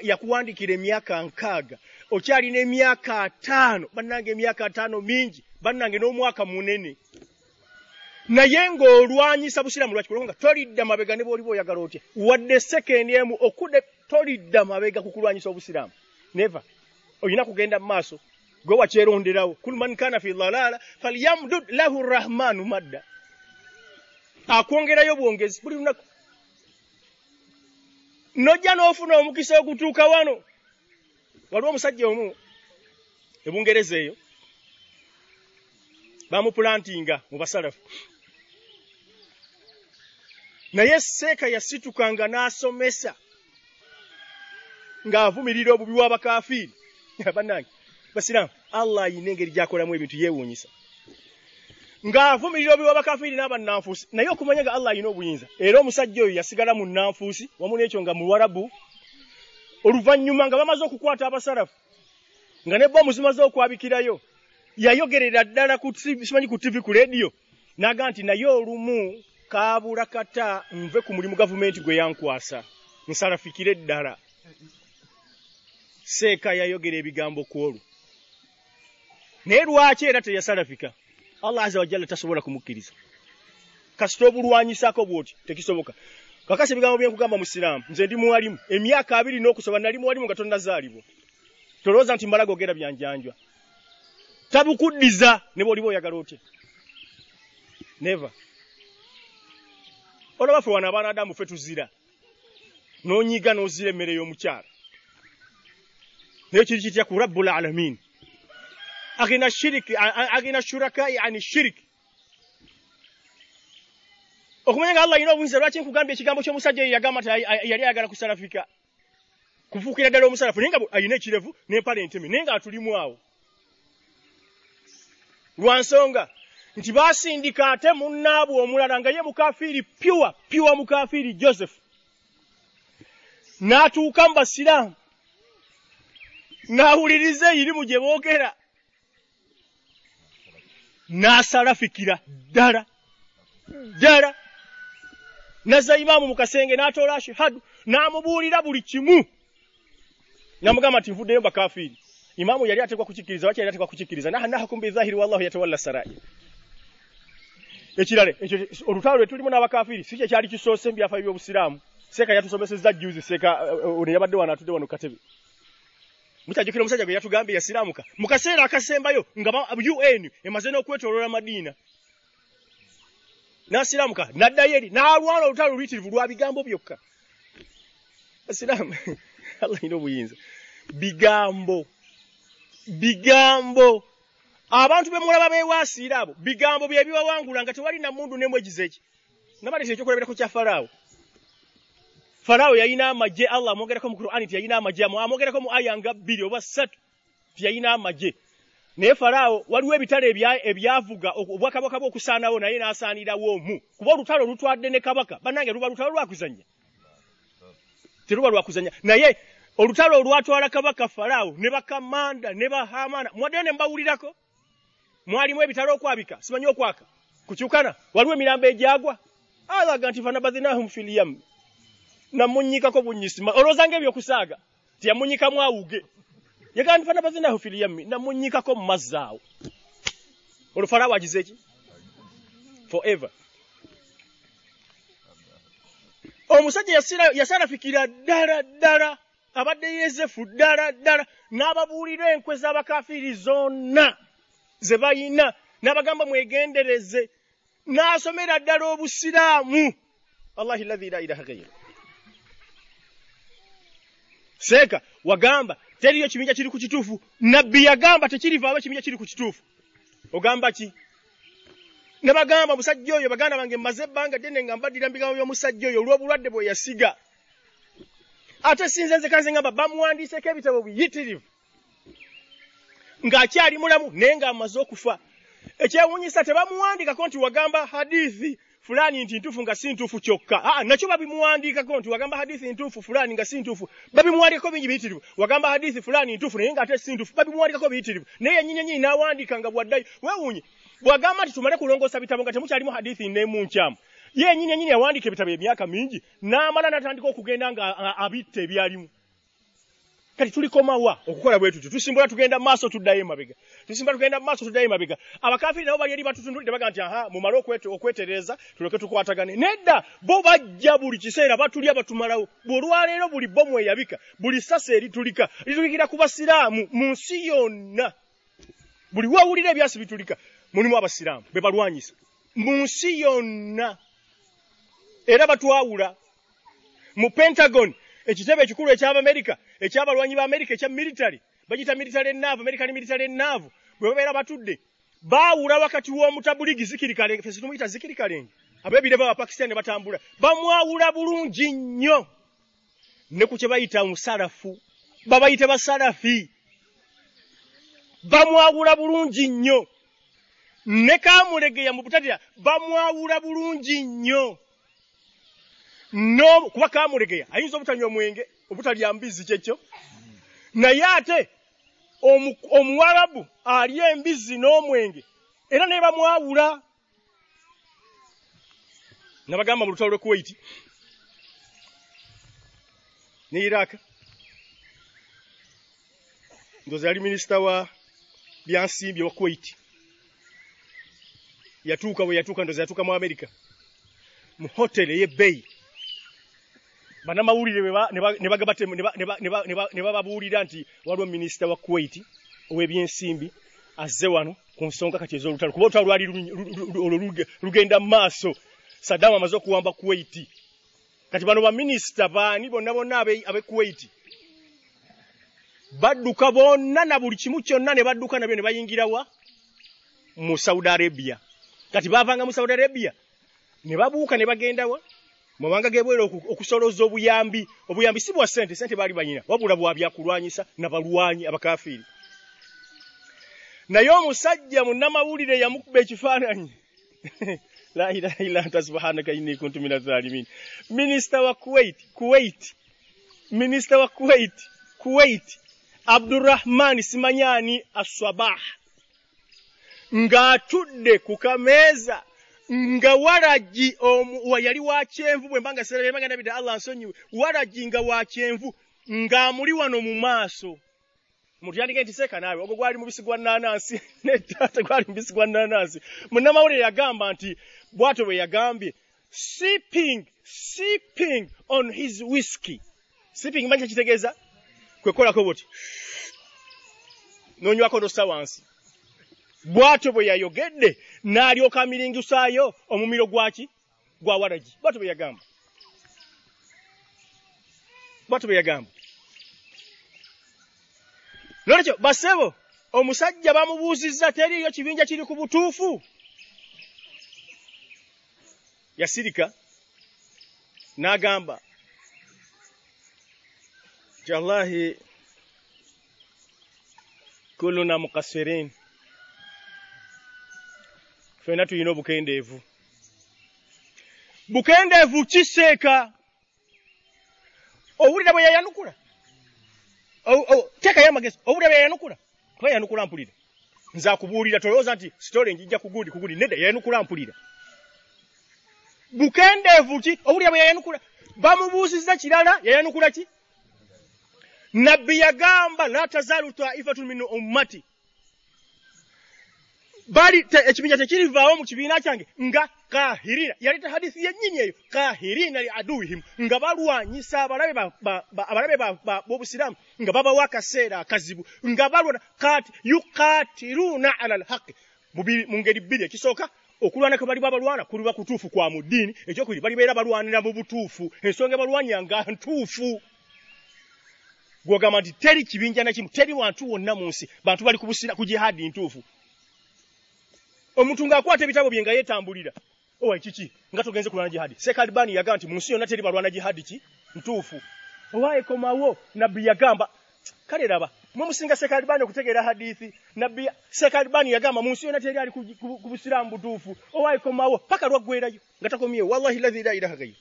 yakuwandikira emyaka nkaaga. Okyalina emyaka ataano bannange emyaka ataano mingi bannange n'omwaka munene. Naye ng'olwanyisa busiraamu lwaki kulonga tolidda mabega ne bw'oliba oyagala otya? Wadde sekendi emu okudde tolidda mabega ku kulwanyisa obusiraamu. Neva olina kugenda mu maaso gwe wakyeronderawo. Kul man kana fi dalaala falyamdud lahu rrahmanu madda. Akwongerayo bwongezi. Buli lunaku. Nojja n'ofuna omukisa ogutuuka wano. Waliwo omusajja omu ebungereza eyo bamupulantinga mu basalafu. Naye seeka yasitukanga n'asomesa ng'avumirira obubi bw'abakafiiri [LAUGHS] bannange basiraamu allah ayina engeri gy'akolamu ebintu yeewuunyisa. Ng'avumirira obubi bw'abakafiiri n'abannanfuusi naye okumanya nga allah ayina obuyinza era omusajja oyo yasigala mu nnanfuusi wamu n'ekyo nga muwarabu oluvannyuma nga bamaze okukwata abasalafu nga ne bomu zimaze okwabikirayo yayogerera ddala ku simanyi ku tv ku lediyo n'aga nti naye olumu kaabula kata nve ku mulimu gavumenti gwe yankwasa nsalafikire ddala. Seeka yayogera ebigambo ku olwo naye lwaki era teyasalafika? Allah aza wajalla tasobola kumukkiriza. Kasita obulwanyisako bwoti tekisoboka. Kakasi ebigambo byenkugamba mu siraamu nze ndi muwalimu emyaka abiri n'okusoba nali muwalimu nga tonnazaalibwa tolowooza nti mbala gogera byanjanjwa tabukuddiza ne bw'oliba oyagala otya? Neva olaba ffe wano abaana adamu ffe tuzira. N'onyiga n'ozira emmere y'omukyala. Naye kiri kitya ku rabbul alamin agina shiriki agina shurakai ani shiriki okumanya nga allah alina obuyinza lwaki nkugambye ekigambo ky'omusajja eyo yagamba nti yali ayagala kusalafika kufuukira ddala omusalafu naye nga alina ekirevu n'empale enteme naye nga atulimu awo lwa nsonga nti baasindika ate munnaabwe omulala nga ye mukafiiri pyuwa pyuwa mukafiiri joseph. N'atuuka mu basiraamu n'awuliriza eyirimu gye boogera n'asalafikira ddala ddala. Nazza imaamu mu kasenge n'atoola ashihadu n'amubuulira buli kimu. Namugamba nti nvuddeyo bakafiiri imaamu yali atekwa kukikkiriza waki yali atekwa kukikkiriza? Nahakum bizahiri wallahu yatawalla sarai ekirala ekyo olutalo lwe tulimu n'abakafiiri si kye kyali kisoose mu byafaayo by'obusiraamu. Seeka yatusomesezza juzi seeka ono yabadde wano atudde wano katebe mukyajukira omusajja gwe yatugambye yasiraamuka mu kaseera akasembayo nga un emaze n'okwetooloola madiina. N'asiraamuka n'addayo eri n'alwana olutalo oluyitirivu lwa bigambo byokka. Asiraamu [LAUGHS] allah alina obuyinza. Bigambo bigambo. Abantu be mulaba beewaasiira abo bigambo bye bibawangula nga tewali namundu nemwegiza eki nabaleeta ekyokulabirako kya falaawo falaawo yalina amagye allah amwogerako mu qur'ani ti yalina amagye amwogerako mu aya nga bbiri oba ssatu ti yalina amagye naye falaawo waliwo ebitalo ebyavuga obwakabaka bwe okusaanawo naye n'asaanirawo omu. Kuba olutalo lutwadde ne kabaka bannange luba lutalo lwakuzanya teruba lwakuzanya naye olutalo olwatwala kabaka falaawo ne bakamanda ne bahamana mwaddeyo ne mbawulirako? Mwalimu ebitalo okwabika simanyi okwaka? Kukyukana? Waliwo emirambo egyagwa? Alaga nti fanabadhinahum filiyam namunyikako bunyisima olowooza ngaebyokusaaga tiyamunyikamu awuge. Yagaa nti fanabadhinahu filiyami namunyikako mu mazzi awo. Olwo falaawo agize eki forever. Omusajja yasalafikira ddala ddala. Abadde yezefu ddala ddala. N'ababuulira enkwe z'abakafiiri zonna ze bayina. N'abagamba mwegendereze. N'asomera ddala obusiraamu. Allahi lahi la ilaha gairu seeka wagamba teriyo kibinja kiri ku kituufu nabbi yagamba tekirivaabo ekibinja kiri ku kituufu ogamba ki? Ne bagamba omusajja oyo baganda bange mmaze ebbanga ddene nga mbaddira mu bigambo by'omusajja oyo olw'obulwadde bwe yasiga. Ate sinze nze kanze ngamba bamuwandiiseko ebitabo biyitirivu. Ng'akyali mulamu naye ng'amaze okufa. Ekyewuunyisa tebamuwandikako nti wagamba hadithi fulani nti ntufu nga sintufu chokka kyokka. Aa nakyo babimuwandiikako nti wagamba hadithi ntufu fulani nga si ntuufu babimuwandikako bingi biyitirivu. Wagamba hadithi fulani ntufu naye ng'ate si ntuufu babimuwandikako biyitirivu. Naye nyinyi n'awandiika nga bwaddayo weewuunye. Bwagamba nti tumale kulongoosa bitabo nga temukyalimu hadithi n'emu nkyamu. Ye yennyini yennyini yawandiika ebitabo emyaka mingi n'amala n'atandika okugenda nga abitta ebyalimu kati tulikomawa okukola bwe tutyo tusimbula tugenda maaso tuddayo emabega. Tusimbula tugenda maaso tuddayo emabega. Abakafiri nabo bali eri batutundulidde baga nti aha mumale okwete- okwetereeza tuleke tukwatagane. Nedda bo bajja buli kiseera batulya batumalawo. Olwaleero buli bomu eyabika buli sasa eritulika litulikira ku basiraamu mu nsi yonna. Buli wawulira ebyasi bitulika mulimu abasiraamu be balwanyisa. Mu nsi yonna. Era batwawula. Mu pentagon ekitebe ekikulu eky'abamerika ekyabalwanyi ba amerika ekya military bagita military enaavu american military enaavu bwe babeera batudde baawula wakati w'omutabuligi zikiri kalenge fesi tumuyita zikiri kalenge abebire baba pakistan ne batambula bamwawula bulungi nnyo. Ne ku kye bayita musalafu babayite basalafi. Bamwawula bulungi nnyo. Ne kamulegeya mu butatira bamwawula bulungi nnyo no kuba kamulegeya. Ayinza obutanywa omwenge obutalya mbizi kyekyo. Naye ate omu- omuwarabu alya embizi n'omwenge era naye bamwawula. Nabagamba mu lutalo lwe kuwaiti ne iraka ndozi yali minisita wa byansimbi wa kuwaiti yatuuka bwe yatuuka ndozi yatuuka mu amerika mu hoteri ey'ebbeyi bannamawulire bwe ba- ne ba- ne ne ba- ne ba- ne ba- ne ba- ne bababuulira nti waliwo minisita wa kuwait ow'ebyensimbi azze wano ku nsonga kati ez'olutalo. Kuba olutalo lwali lugenda maaso. Saddaamu amaze okuwamba kuwait. Kati bano baminisita baani bonna bonna abe kuwait? Badduka bonna na buli kimu kyonna ne badduka nabyo ne bayingira wa? Mu saudi arabia. Kati baavanga mu saudi arabia? Ne babuuka ne bagenda wa mu mawanga g'ebweru oku- okusoloza obuyambi obuyambi si bwa sente sente baali banyina wabula bwa byakulwanyisa nabalwanyi abakafiiri. Naye omusajja munnamawulire yamukuba ekifaananyi. [LAUGHS] La ilaha illa anta subhanaka inni kuntu min azalimin minisita wa kuwait kuwait minisita wa kuwait kuwait abdurahman simanyani aswabah ng'atudde ku kameeza nga waragi omu- wa yali wa kyenvu bwe mbanga serebe mbanga ndabidde allah nsonyiwe waragi nga wa kyenvu ng'amuli wano mu maaso. Omuntu yandike nti seeka naawe ogwo gwali mubisi gwa nanansi [LAUGHS] netaata gwali mubisi gwa nanansi munnamawulire yagamba nti bw'atyo bwe yagambye sipping sipping on his whisky sipping manyi kitegeeza kwekolako bwoti nonywako nossa wansi. Bw'atyo bwe yayogedde n'alyoka amiringusaayo omumiro gwaki gwa waragi. Bw'atyo bwe yagamba. Bw'atyo bwe yagamba. Nolwekyo basebo omusajja bamubuuzizza teriyo kibinja kiri ku butuufu. Yasirika n'agamba nti allahi kuluna mukasirin ffenna tulina obukendeevu. Bukendeevu kiseeka. Owulira bwe yayanukula? Teekayo amagezi. Owulira bwe yayanukula? Kuba yayanukula mpulira nze akubuulira tolowooza nti sitole njijja kugundi kugundi nedda yayanukula mpulira bukendeevu ki? Owulira bwe yayanukula? Bamubuuzizza kirala yayanukula ki? Nabbi yagamba la tazaalu taifatun min ummati bali ekibinja tekirivaawo mu kibiina kyange nga kahirina yaleta hadithi yennyini eyo. Kahirina li aduwihim nga balwanyisa abalabe ba- ba- ba- abalabe ba- ba- b'obusiraamu nga babawa akaseera akazibu. Nga balwana kati yukatiruna ala lhaqi mu ngeri bbiri ekisooka okulwana kwe bali babalwana kuliba kutuufu kwa mu ddiini. Ekyokubiri balibeera balwanira mu butuufu. Ensonga ebalwanyanga ntuufu. Gwogamba nti teri kibinja na kimu teri wantu wonna mu nsi. Bantu bali kubusira ku jihadi ntuufu omuntu ng'akwata ebitabo bye nga yeetambulira. Owa kiki nga togenze kulwana jihadi. Sekalibani yagamba nti mu nsi yonna teri balwana jihadi ki? Ntuufu. Owaaye komawo. Nabbi yagamba kale raba mwe musinga sekalibani okutegeera hadithi nabbi sekalibani yagamba mu nsi yonna teri ali ku busiraamu butuufu. Owaikomawo paka lwaggwerayo nga takomyewo. Wallahi lazi la ilaha gairu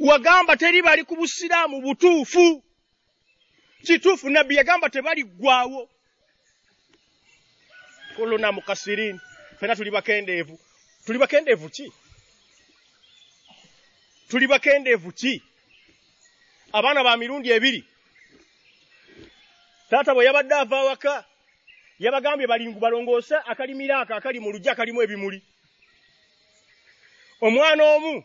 wagamba teri bali ku busiraamu butuufu. Kituufu nabbi yagamba tebaliggwawo kuluna mukasirin fena tuli bakendeevu tuli bakendeevu ki? Tuli bakendeevu ki? Abaana ba mirundi ebiri. Taata bwe yabadde ava awaka yabagambye balingu balongoose akalimiro ako akali mu lugya akalimu ebimuli. Omwana omu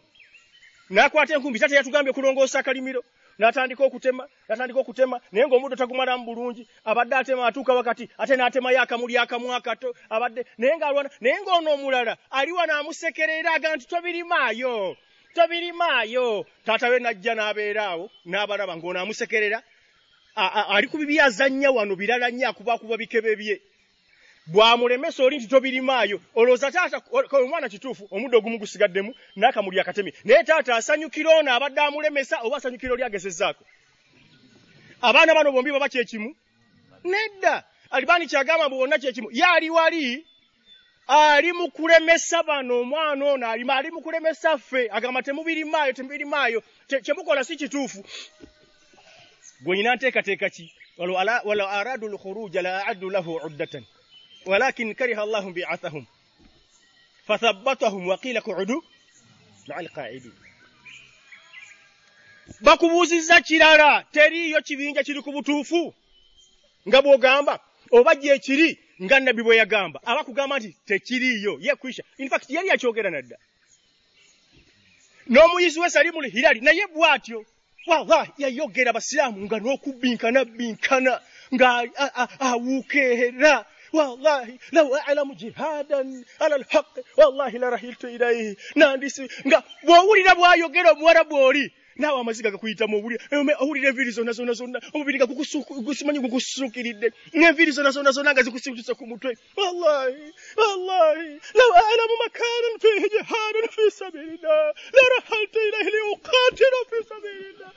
n'akwata enkumbi taata yatugambye kulongoosa akalimiro n'atandika okutema n'atandika okutema naye ng'omuddo tagumalamu bulungi abadde atema atuuka wakati ate n'atemayo akamuli akamu akato abadde naye ng'alwana naye ng'ono omulala aliwa n'amusekerera aga nti tobirimaayo tobirimaayo taata we n'ajja n'abeera awo n'abalaba ng'ono amusekerera. Ali ku bibi azannya wano birala nnyo akubakuba bikebe bye bwamulemesa oli nti tobirimaayo olowooza taata omwana kituufu omuddo ogumu gusigaddemu n'akamuli akatemye naye taata asanyukira ono abadde amulemesa oba asanyukira oli agezezzaako abaana bano bombi baba kyekimu nedda. Alibani kyagamba mbu bonna kyekimu ye ali wali ali mu kulemesa bano omwana ono ali ali mu kulemesa ffe. Agamba temubirimaayo temubirimaayo Kye- kyemukola si kituufu. Gwe nyina nteekateeka ki? Walaw aradu lkhuruja la aaddu lahu uddatan walakin kariha allahu biathahum fathabbatahum waqila kuudu maa alqaidin bakubuuzizza kirala teriiyo kibinja kiri ku butuufu nga bw'ogamba oba gyekiri nga nabbi bwe yagamba. Abakugamba nti tekiriiyo ye kwisha. Infact yali yakyogera nadda n'omuyizi we salimul hirali naye bw'atyo wallahi yayogera abasiraamu nga n'okubbinkana bbinkana nga a- a- awukeera wallahi law alamu jihadan ala lhaqi wallahi larahiltu ilaihi nandisi nga bw'owulira bw'ayogera omuwarabu oli. Naawe amaziga gakuyitamu ome- owulira enviiri zonna zonna zonna. Omubiri nga gusimanyi gukusuukiridde ng'enviiri zonna zonna zonna nga zikusituse ku mutwe. Wallahi wallahi law alamu makanan fihi jihadun fi sabilillah. Larahaltu ilaihi liuqatila fi sabilillah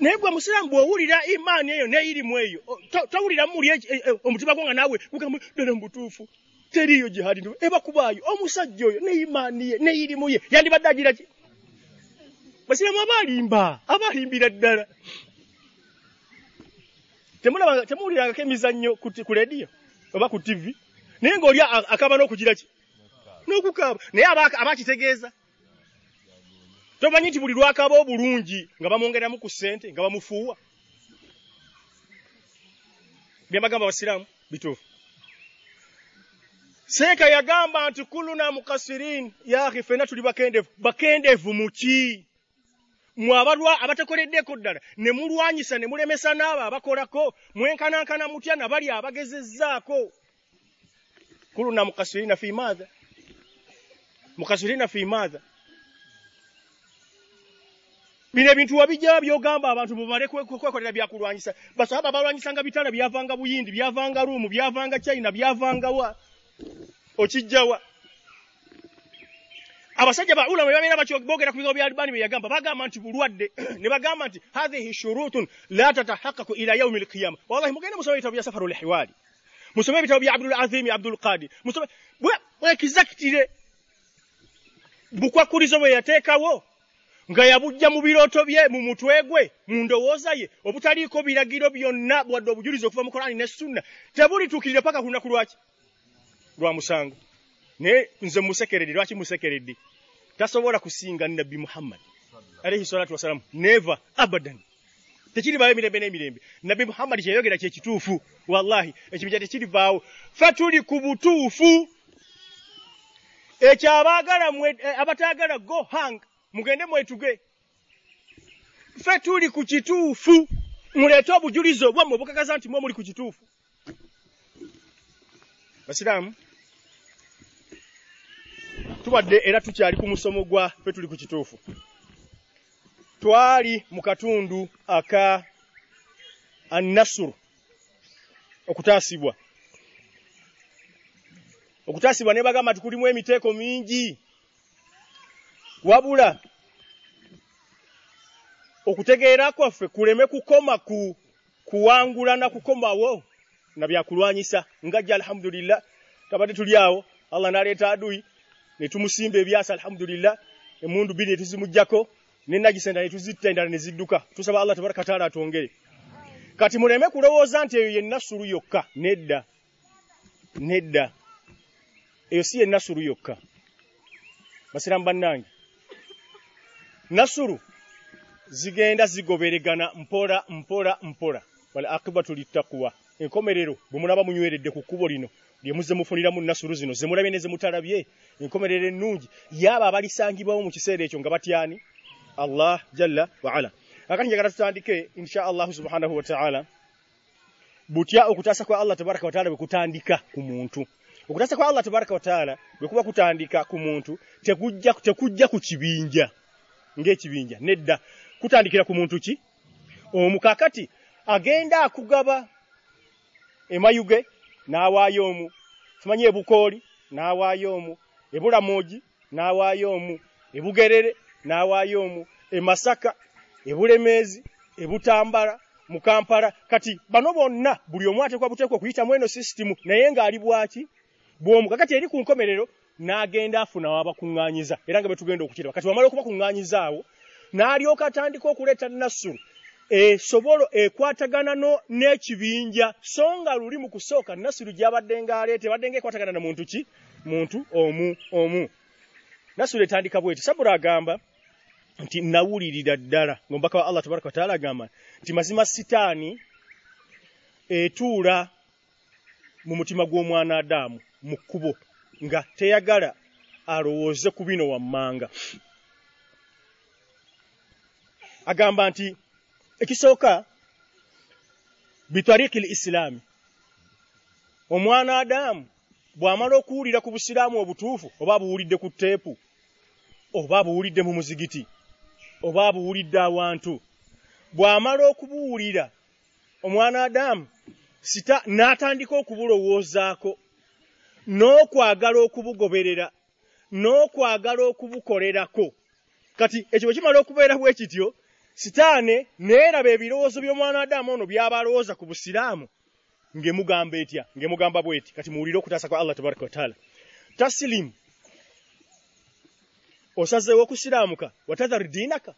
naye gwe musiraamu bw'owulira imaani eyo n'eyirimu eyo o- to- towulira muli eki- e- e- omutima gwo nga naawe gugamba ddala mu butuufu teriiyo jihadi ndu- ebakubaayo omusajja oyo ne imaani ye n'eyirimu ye yandibadde agira ki? Basiraamu abaalimba abaalimbira ddala. Temuwulirangako emizannyo ku ti- ku lediyo oba ku tivi naye ng'oli a- akaba n'okugira ki? N'okukaaba. Naye aba- abakitegeeza tomanyi nti buli lwakaaba obulungi nga bamwongeramu ku ssente nga bamufuuwa. Byembagamba abasiraamu bituufu seeka yagamba nti kuluna mukasirin yahi fena tuli bakendeevu bakendeevu muki mwe abalwa abatakoleddeko ddala ne mulwanyisa ne mulemesa n'abo abakolako mwenkanankana mutya nabali abagezezzaako kuluna mukasirina fi maatha mukasirina fi maatha bino ebintu wabijja byogamba abantu kwe- kwekolera byakulwanyisa. Basaba balwanyisanga bitala byavanga buyindi byavanga ruumu byavanga china byavanga wa? Okijjawa abasajja ba ulama babeera bakyo boogera ku bigambo bya albani bye yagamba bagamba nti bulwadde [CLEARS THROAT] ne bagamba nti hadhihi shurutun la tatahaqaqu ila yaumi alqiyama wallahi mugende musome ebitabo bya safaru lhiwali musome ebitabo bya abdul azimi abdul qadi musome bwe- bwekizakitire bukwakulizo bwe yateekawo nga yabujja mu birooto bye mu mutwe gwe mu ndowooza ye obutaliiko biragiro byonna bwadde obujulizi okuva mu korani ne sunna tebulituukirire paka ku lunaku lwaki lwa musango. Naye nze musekeredde lwaki musekeredde tasobola kusinga nabbi muhammad alaihi salatu wasalamu neva abadan. Tekiribaayo emirembe n'emirembe. Nabbi muhammad kyeyogera kyekituufu wallahi ekibija tekirivaawo fe tuli ku butuufu. Ekyo abaagala eh, abataagala go hang mugende mwetuge. Fe tuli ku kituufu. Muleete obujulizi obwammwe obukakaza nti mwe muli ku kituufu. Basiraamu tubadde era tukyali ku musomo gwa fe tuli ku kituufu. Twali mu katundu aka annasuru okutaasibwa. Okutaasibwa ne bagamba nti kulimu emiteeko mingi wabula okutegeera kwaffe kuleme kukoma ku kuwangula na kukomawo na byakulwanyisa ngajja alhamdulillah tabadde tuli awo allah n'aleeta adui ne tumusimba ebyasa alhamdulillah emundu bbiri ne tuzimuggyako nenagisa ne tuzitta endala ne zidduka. Tusaba allah tabaraka wataala atwongere. Kati muleme kulowooza nti eyo ye nasulu yokka. Nedda. Nedda. Eyo si ye nasulu yokka. Basiramu bannange nasulu zigenda zigoberegana mpola mpola mpola. Wal akibatu littakuwa enkomerero bwe mulaba munyweredde ku kkubo lino lye muzze mufuniramu nasulu zino ze mulabye ne ze mutalabye enkomerero ennungi. Yaaba abalisangibwawo mu kiseera ekyo nga batyani allah jalla waala akati njagala tutandike insha allahu subhanahu wataala butya okutaasa kwa allah tabaraka wataala bwe kutandika ku muntu. Okutaasa kwa allah tabaraka wataala bwe kuba kutandika ku muntu tekujja ku kibinja ng'ekibinja nedda. Kutandikira ku muntu ki? Omu kakati agenda akugaba emayuge n'awaayo omu. Tumanyi ebukooli n'awaayo omu. Ebulamogi n'awaayo omu. Ebugerere n'awaayo omu. Emasaka ebulemeezi ebutambala mu kampala. Kati bano bonna buli omu atekwa buteekwa okuyitamu eno sisitimu naye ng'ali bwaki? Bw'omu kakati eri ku nkomerero n'agenda afuna wabakuŋŋaanyiza era nga betugenda okukiraba. Kati wamala okubakuŋŋaanyiza awo n'alyoka atandika okuleeta nasulu esobolo ekwatagana n'ekibinja. So nga luli mu kusooka nasulu gy'abadde ng'aleeta ebadde ng'ekwatagana na muntu ki? Muntu omu omu. Nasulu etandika bweti sabula agamba nti nawulirira ddala. Ng'omubaka wa allah tabaraka wataala agamba nti mazima sitaani etuula mu mutima gw'omwana adaamu mu kkubo nga teyagala alowooze ku bino wammanga. Agamba nti ekisooka bitariiki l isilaami omwana adaamu bw'amala okuwulira ku busiraamu obutuufu oba abuwulidde ku tteepu oba abuwulidde mu muzigiti oba abuwulidde awantu bw'amala okubuwulira omwana adaamu sita n'atandika okubulowoozaako n'okwagala okubugoberera n'okwagala okubukolerako. Kati ekyo bwe kimala okubeera bwe kityo sitaane neeraba ebirowoozo by'omwana adaamu ono by'aba alowooza ku busiraamu. Ng'emugamba etya? Ng'emugamba bweti kati muwulire okutaasa kwa allah tabaraka wataala tasilimu osazeewo okusiraamuka. Watadhar diinaka?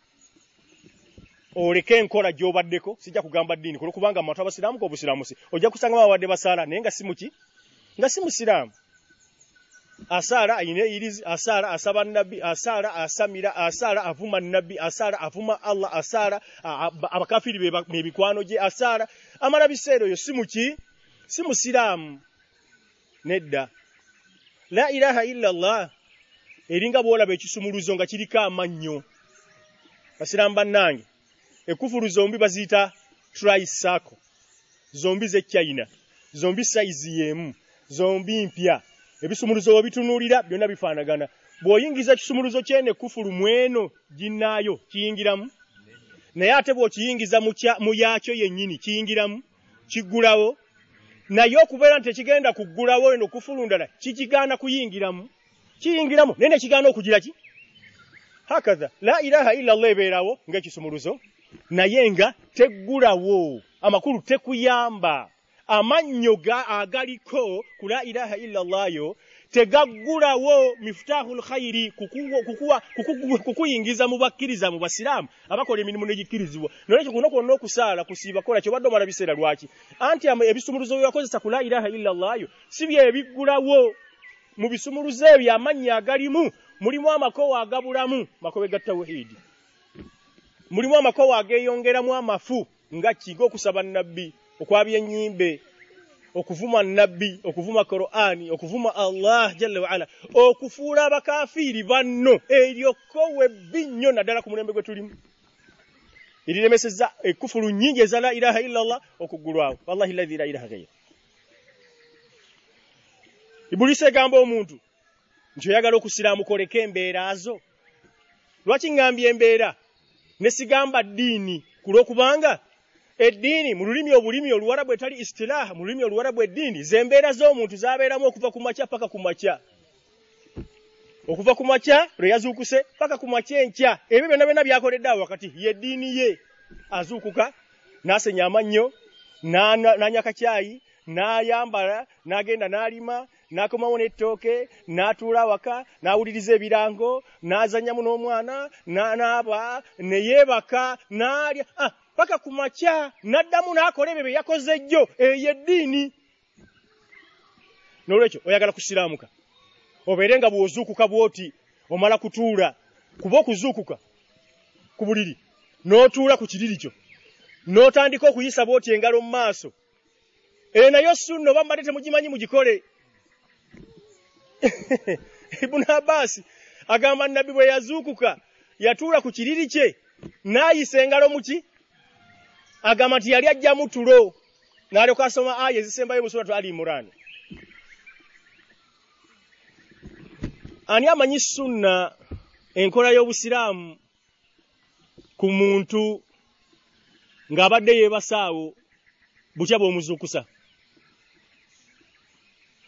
Oleke enkola gy'obaddeko. Sijja kugamba ddiini kulwokubanga mumatu abasiraamuka obusiraamusi. Ojja kusanga babadde basaala naye nga si muki nga si musiraamu. Asaala ayina eyirizi asaala asaba nabbi asaala asamira asaala avuma nabbi asaala avuma allah asaala abakafiri bebikwano gye asaala. Amala biseera oyo si muki si musiraamu. Nedda. La ilaha illa llah eringa bwolaba ekisumuluzo nga kiriko amannyo. Basiraamu bannange ekufulu zombi baziyita tricycle. Zombi zechina zombi sayizi yemu zombi mpya. Ebisumuluzo webitunuulira byonna bifaanagana. Bw'oyingiza ekisumuluzo kyene kufulu mweno ginnaayo kiyingiramu? Naye ate bw'okiyingiza mu yaakyo yennyini kiyingiramu? Kiggulawo? Naye okubeera nti tekigenda kuggulawo eno kufulu ndala kikigaana kuyingiramu? Kiyingiramu? Naye nekigaana okugira ki? Hakatha la ilaha illa llah ebeerawo ng'ekisumuluzo. Naye nga teggulawo amakulu tekuyamba amannyo agaliko ku la ilaha illa llayo tegaggulawo mifutahul khayiri kukuyingiza mu bakkiriza mu basiraamu abakola emirimu negikkirizibwa. Nolwekyo kuno kwonna okusaala kusiiba kola kyobadde omala biseera lwaki? Anti ebisumuluzo byebakozesa ku la ilaha illa llayo si byebiggulawo mu bisumuluzo ebyo amannya agalimu mulimu amakowa agabulamu makobe ga tawhidi. Mulimu amakowa ageeyongeramu amafu nga kiga okusaba nabbi okwabya ennyimbe okuvuma nabbi okuvuma qur'ani okuvuma allah jalla waala okufuula abakafiiri banno eryo kowe binnyo naddala ku mulembe gwe tulimu. Eriremeseza ekufulu nyingi eza la ilaha illa llah okuggulwawo wallahi lahi la ilaha gaira ibulisi egamba omuntu nti oyagala okusiraamuka oleka embeera zo. Lwaki ŋŋambye embeera? Ne sigamba ddiini ku lw'okubanga eddiini mu lulimi obulimi oluwarabu etali istilaaha mu lulimi oluwarabu eddiini zembeera z'omuntu zabeeramu okuva ku makya paka ku makya. Okuva ku makya lwe yazuukuse paka ku makya enkya. Ebyo byonna byonna byakoledde awo wakati yeddiini ye azuukuka n'asenya amannyo n'anywa kacyayi n'ayambala n'agenda n'alima n'akomawo n'ettooke n'atuula awaka n'awuliriza ebirango n'azannyamu n'omwana n'anaaba ne yeebaka n'alya ah, paka ku makya n'addamu n'akola ebyo bye yakoze jjo eyo eddiini n'olwekyo oyagala kusiraamuka. Obeere nga bw'ozuukuka bw'oti omala kutuula kuba okuzuukuka ku buliri n'otuula ku kiriri kyo n'otandika okuyisa bw'oti engalo mu maaso. Eyo nayo sunna oba mbadde temugimanyi mugikole. [LAUGHS] Ibuni abbaasi agamba nabbi bwe yazuukuka yatuula ku kiriri kye n'ayisa engalo muki agamba nti yali ajjamu tulo n'alyoka asoma aya ezisembayo mu suratu ali imurani ani amanyi sunna enkola y'obusiraamu ku muntu ng'abadde yeebasaawo butya bw'omuzuukusa?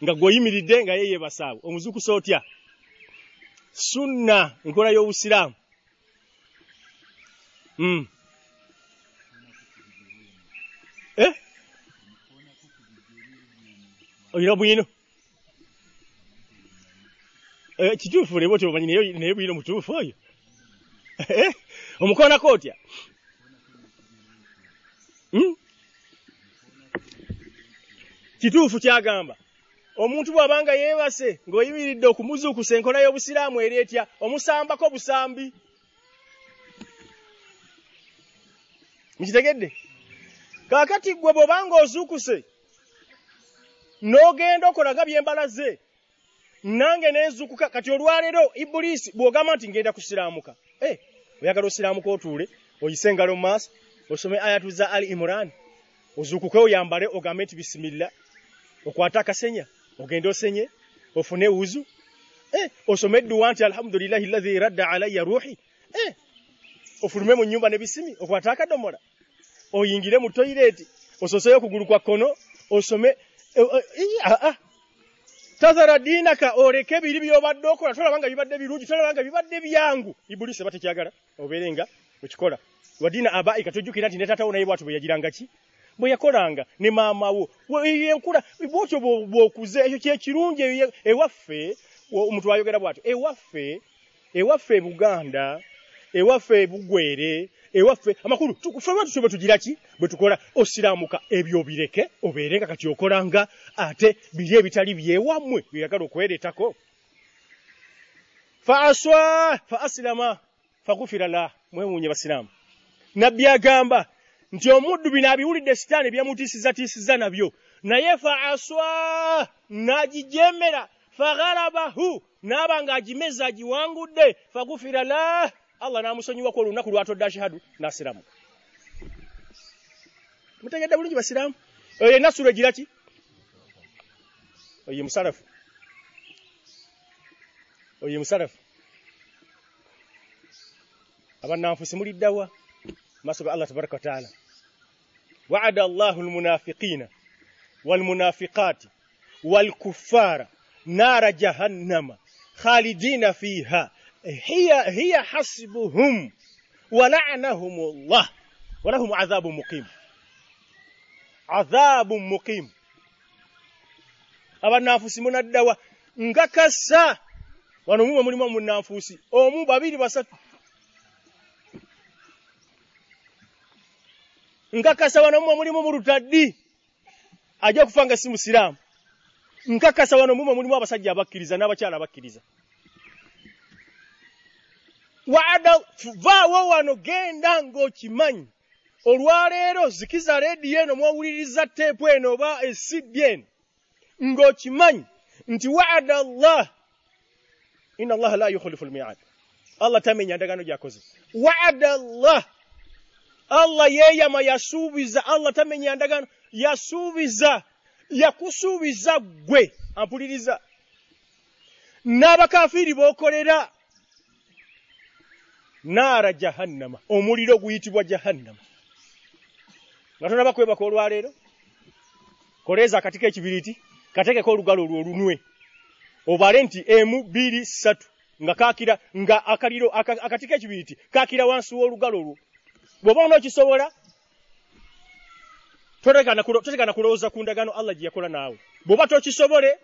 Nga gw'oyimiridde nga ye yeebasaawo omuzuukusa otya? Sunna enkola y'obusiraamu eh? oyina bwino eh, kituufu ne bwotyo omanyi naye naye bwino mutuufu oyo eh? omukoonako otya mm? kituufu kyagamba omuntu bw'abanga yeebase ng'oyimiridde okumuzuukusa enkola y'obusiraamu eri etya omusambako busambi mukitegedde kaakati gwe bw'obanga ozuukuse n'ogenda okolaga byembalaze nange neezuukuka kati olwaleero ibuliisi bw'ogamba nti ngenda kusiraamuka. Eh, oyagala osiraamuka otuule oyise engalo mu maaso osome ayatu za ali imurani ozuukuke oyambale ogambe nti bisimilla okwate akasenya ogende osenye ofune wuzu. Eh, osome edduwa nti alhamdulillahi llahi radda alayya ruuhi. Eh, ofulume mu nyumba ne bisimi okwate akadomola oyingire mu toyireeti ososeyo okugulu kwa kkono osome eh, eh, ah, ah. tazara diinaka oleke ebiri by'obadde okola. Tolaba nga bibadde birungi tolaba nga bibadde byangu. Ibulisi eba tekyagala obeere nga okikola. Wadiina abaika tojjukira nti ne taatawo naye bwatyo bwe yagiranga ki? Bwe yakolanga ne maama wo. Enkula bwotyo bw'okuze ekyo kyekirungi ewaffe omuntu ayogera bw'atyo ewaffe ewaffe e buganda ewaffe e bugwere ewaffe amakulu ffe bwe tutyo bwe tugira ki? Bwe tukola osiraamuka ebyo bireke obeere nga kati okolanga ate biri ebitali byewammwe byeyagala okwereetako. Fa aswa fa asilama fa gufira la mwewuunye basiraamu. Nabbi agamba nti omuddu bino abiwulidde sitaani byamutiisizatiisiza nabyo. Naye fa aswa n'agijemera faghalabahu n'aba ng'agimeza agiwangudde fagufira la allah n'amusonyiwako olunaku lwatodde ashihadu n'asiramu. Mutegedde bulungi basiraamu? Eyo enasula egira ki oyo musalafu oyo musalafu abannanfusi muliddawa maaso ga allah tabaraka wataala waada allahu almunafiqina walmunafiqati walkuffara naara jahannama khalidina fiha هي هي حسبهم ولعنهم الله ولهم عذاب مقيم عذاب مقيم abannanfusi munaddawa nkakasa wano mumwe mulimu omunnanfuusi omu babiri basatu nkakasa wano mumwe mulimu mu lutaddi ajja okufa nga si musiraamu nkakasa wano mumwe mulimu abasajja abakkiriza n'abakyala abakkiriza waada vaawo wano genda ng'okimanyi. Olwaleero zikiza leediyo eno mwowuliriza teepu eno oba esiddi eno ng'okimanyi nti waada allah. Ina allaha la yukhlifu lmiad allah tamenya ndagaano gyakoze. Waada allah. Allah yeeyama yasuubiza. Allah tamenya ndagaano yasuubiza. Yakusuubiza ggwe. Ampuliriza. N'abakafiiri b'okolera naara jahannama. Omuliro guyitibwa jahannama. Nga tonaba kwebaka olwaleero? Koleeza akati k'ekibiriti kateekeko olugalo olwo olunwe. Obale nti emu bbiri ssatu nga kakira nga akaliro aka- akati k'ekibiiti kakira wansi w'olugalo lwo. Bw'oba onookisobola totegana kulowooza ku ndagaano allah gye yakola naawe. Bw'oba tokisobole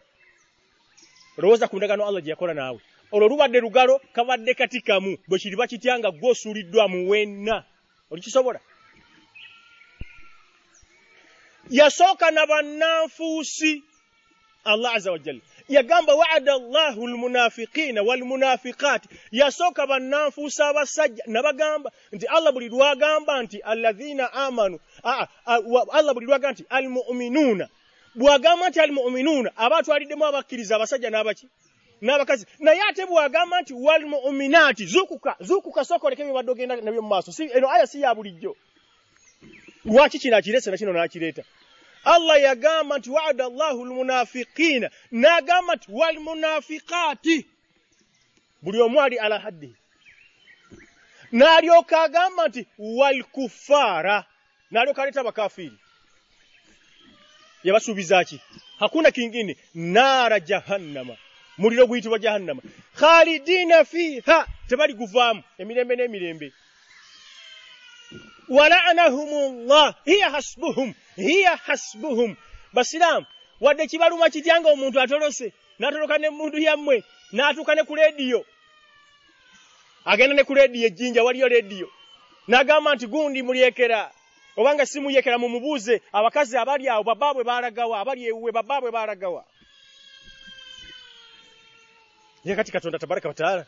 lowooza ku ndagaano allah gye yakola naawe olwo lubadde lugalo kabadde kati kamu bwe kiriba kitya nga gw'osuuliddwamu wenna. Olikisobola yasooka na bannanfuusi. Allah aza wajalla yagamba waada allahu almunafiqina walmunafiqaati yasooka bannanfuusi abasajja nabagamba nti allah buli lwagamba nti alladhina amanu allah buli lwagamba nti almuminuuna bw'agamba nti almuminuuna aba atwaliddemu abakkiriza abasajja n'abaki n'abakazi. Naye ate bw'agamba nti walmuminaati zukuka zukuka sooka oleke byobadde ogenda nabyo mu maaso. Eno aya si ya bulijjo. Lwaki kino akirese nakino n'akireeta? Allah yagamba nti waada allahu almunafiqina n'agamba nti walmunafiqaati buli omu ali ala haddi n'alyoka agamba nti walkufaara n'alyoka aleeta abakafiiri. Yabasuubiza ki? Hakuna kingine naara jahannama muliro guyitibwa jahannama. Khalidina fiha tebali guvaamu emirembe n'emirembe. Walanahumullah hiya hasbuhum hiya hasbuhum. Basiraamu wadde kibaluma kitya nga omuntu atolose n'atoloka n'emundu yammwe n'atuuka ne ku leediyo? Agenda ne ku leediyo ejjinja waliyo leediyo. N'agamba nti gundi mulyekera. Obanga si mulyekera mumubuuze abakazi abali awo babaabwe baalagawa abali ewuwe babaabwe baalagawa ye kati katonda tabaraka wataala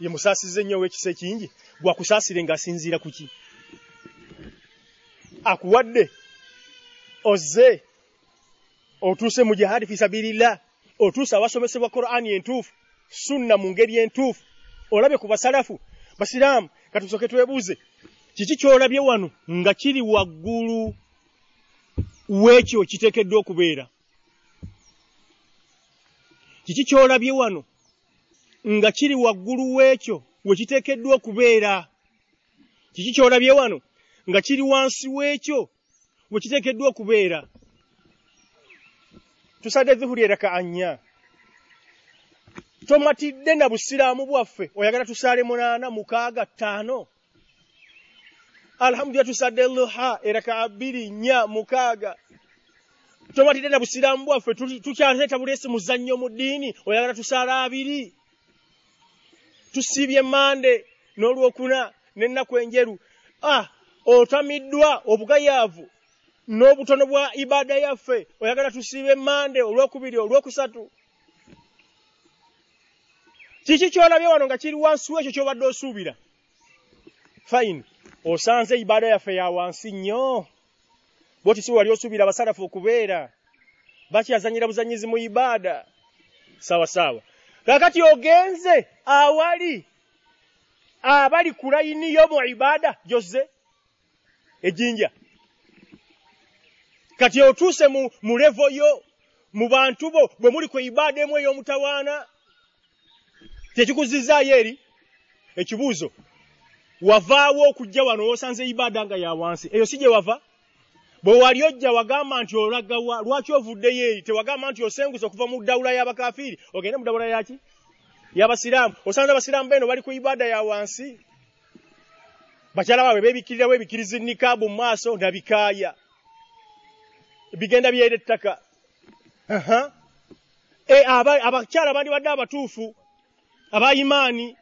ye musaasize nnyo ow'ekisa ekingi gwakusaasire ng'asinziira ku ki? Akuwadde ozze otuuse mu jihadi fi sabilillah otuuse abasomesebwa qur'ani entuufu sunna mu ngeri entuufu olabye ku basalafu basiraamu katusooke twebuuze kiki kyolabye wano nga kiri waggulu w'ekyo kiteekeddwa okubeera? Kiki kyolabye wano nga kiri waggulu w'ekyo we kiteekeddwa okubeera. Kiki kyolabye wano? Nga kiri wansi w'ekyo we kiteekeddwa okubeera. Tusadde zuhuri eraka annya. Tomatidde na busiraamu bwaffe oyagala tusaale munaana mukaaga ttaano. Alhamdulillah tusadde luha eraka bbiri nnya mukaaga tomatidde na busiraamu bwaffe tukyaleeta buleesi muzannyo mu ddiini oyagala tusaale abiri tusiibye mande n'olwokuna n'ennaku enjeru. Ah otamiddwa obugayaavu n'obutono bwa ibaada yaffe oyagala tusiibe mande olwokubiri olwokusatu. Kiki kyolabye wano nga kiri wansi w'ekyo kyobadde osuubira? Fine osanze ibaada yaffe ya wansi nnyo. Bwoti si wali osuubira abasalafu okubeera bakyazanyira buzanyizi mu ibaada. Sawa sawa kakati ogenze awali abali ku layini yo mu ibaada gyozze ejjinja. Kati otuuse mu, mu levo yo mu bantu bo bwe muli ku ibaada emu ey'omutawaana tekikuzizaayo eri? Ekibuuzo wavaawo okujja wano osanze ibaada nga ya wansi. Eyo si gye wava bwe wali ojja wagamba nti olagawa lwaki ovuddeyo eri tewagamba nti osenguse okuva mu ddawula y'abakafiiri ogende mu ddawula yaki y'abasiraamu osanze abasiraamu beno bali ku ibaada ya wansi. Bakyala baabwe beebikirirawo ebikirizi nikaabu mu maaso na bikaaya. Bigenda byera ettaka. E, aba- abakyala bandibadde abatuufu abayimaani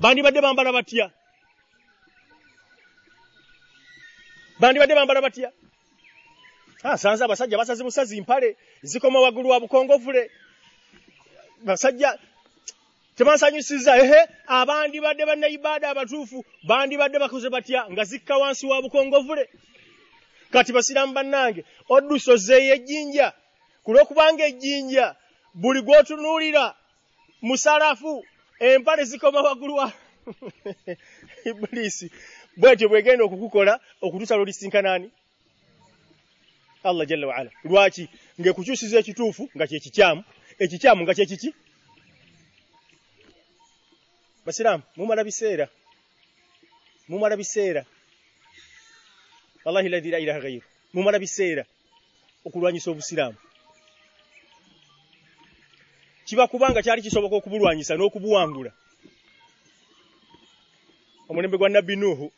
bandibadde bambala batya bandibadde bambala batya? Asanze abasajja basazi busazi mpale zikoma waggulu wa bukongovule basajja temansanyusiza ehe abandibadde bannaibaada abatuufu bandibadde bakoze batya? Nga zikka wansi wa bukongovule kati basiramu bannange oddusa ozzeeyo ejjinja ku lw'okubanga ejjinja buli gw'otunuulira musalafu empale zikoma waggulu wa [LAUGHS] ibuliisi bwetyo bwegenda okukukola okutuusa lwolisinkanaani allah jalla waala. Lwaki? Ng'ekukyusiza ekituufu nga kyekikyamu ekikyamu nga kyekiki basiraamu mumala biseera. Mumala biseera. Wallahi ladhi la ilaha ghairu mumala biseera. Okulwanyisa obusiraamu. Kiba kubanga kyali kisoboka okubulwanyisa n'okubuwangula. Omulembe gwa nabbi nuuhu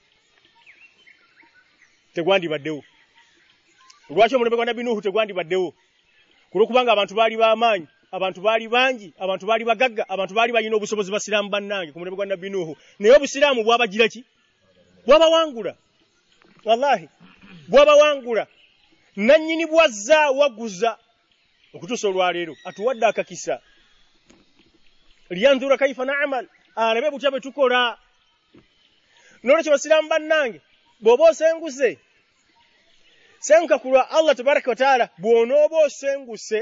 tegwandibaddewo. Lwaki omulembe gwa nabbi nuuhu tegwandibaddewo? Kulwokubanga abantu baali b'amaanyi abantu baali bangi abantu baali bagagga abantu baali balina obusobozi basiraamu bannange ku mulembe gwa nabbi nuuhu. Naye obusiraamu bwabagira ki? Bwabawangula wallahi bwabawangula nannyini bwazza waguza okutuusa olwaleero atuwadde akakisa. Lyanzura kaifa naamal alabe butya bwe tukola? Nolwekyo basiraamu bannange bw'oba osenguse senguka ku lwa allah tabaraka wataala bw'onooba osenguse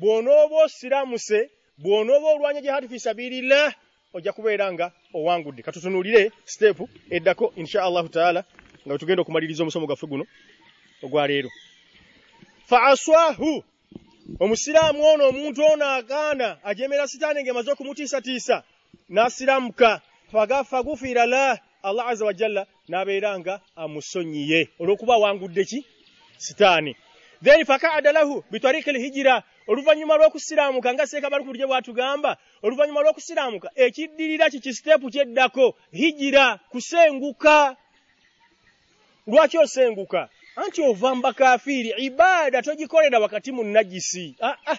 bw'onooba osiramuse bw'onooba olwanya jihaadi fi sabirillah ojja kubeera nga owangudde katutunuulire siteepu eddako insha allahu taala nga tugenda okumaliriza omusomo gwaffe guno ogwaleero fa aswahu omusiraamu ono omuntu ono agaana ajemera sitaani ng'emaze okumutiisatiisa n'asiramuka. Fagufira lah allah aza wajalla n'abeera nga amusonyiye. Olw'okuba awangudde ki sitaani. Then fakaada lahu bitariki lhijira oluvannyuma lw'okusiraamuka nga seeka bali kulye bwatugamba oluvannyuma lw'okusiraamuka ekiddirira kiki? Siteepu kyeddako hijira kusenguka. Lwaki osenguka? Anti ova mbakafiiri ibaada togikolera wakati mu najisi ah, ah.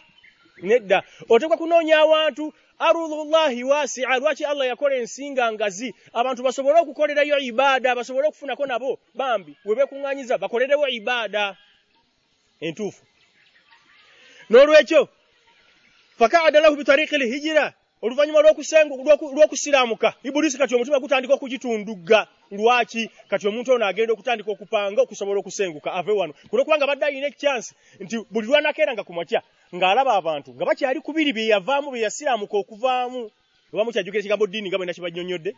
nedda. Otekwa kunoonya awantu arudullahi wasia lwaki allah yakola ensinga ngazi? Abantu basobole okukolerayo ibada basobole okufunako nabo bambi. Webekuŋŋanyiza bakolerewo ibada entuufu. N'olwekyo fakaada lahu bitariqi lhijira oluvannyuma lw'okusiraamuka ibulisi kati omutima gutandika okugitundugga. Lwaki? Kati omuntu ono agenda okutandika okupanga okusobola okusenguka ave wano. Kulwokubanga badde alina ekyansi nti buli lwanakeeranga ku makya ng'alaba abantu nga bakyali kubiri bye yavaamu bye yasiraamuka okuvaamu. Oba mukyajjukira ekigambo ddiini nga bwe nakibanyonnyodde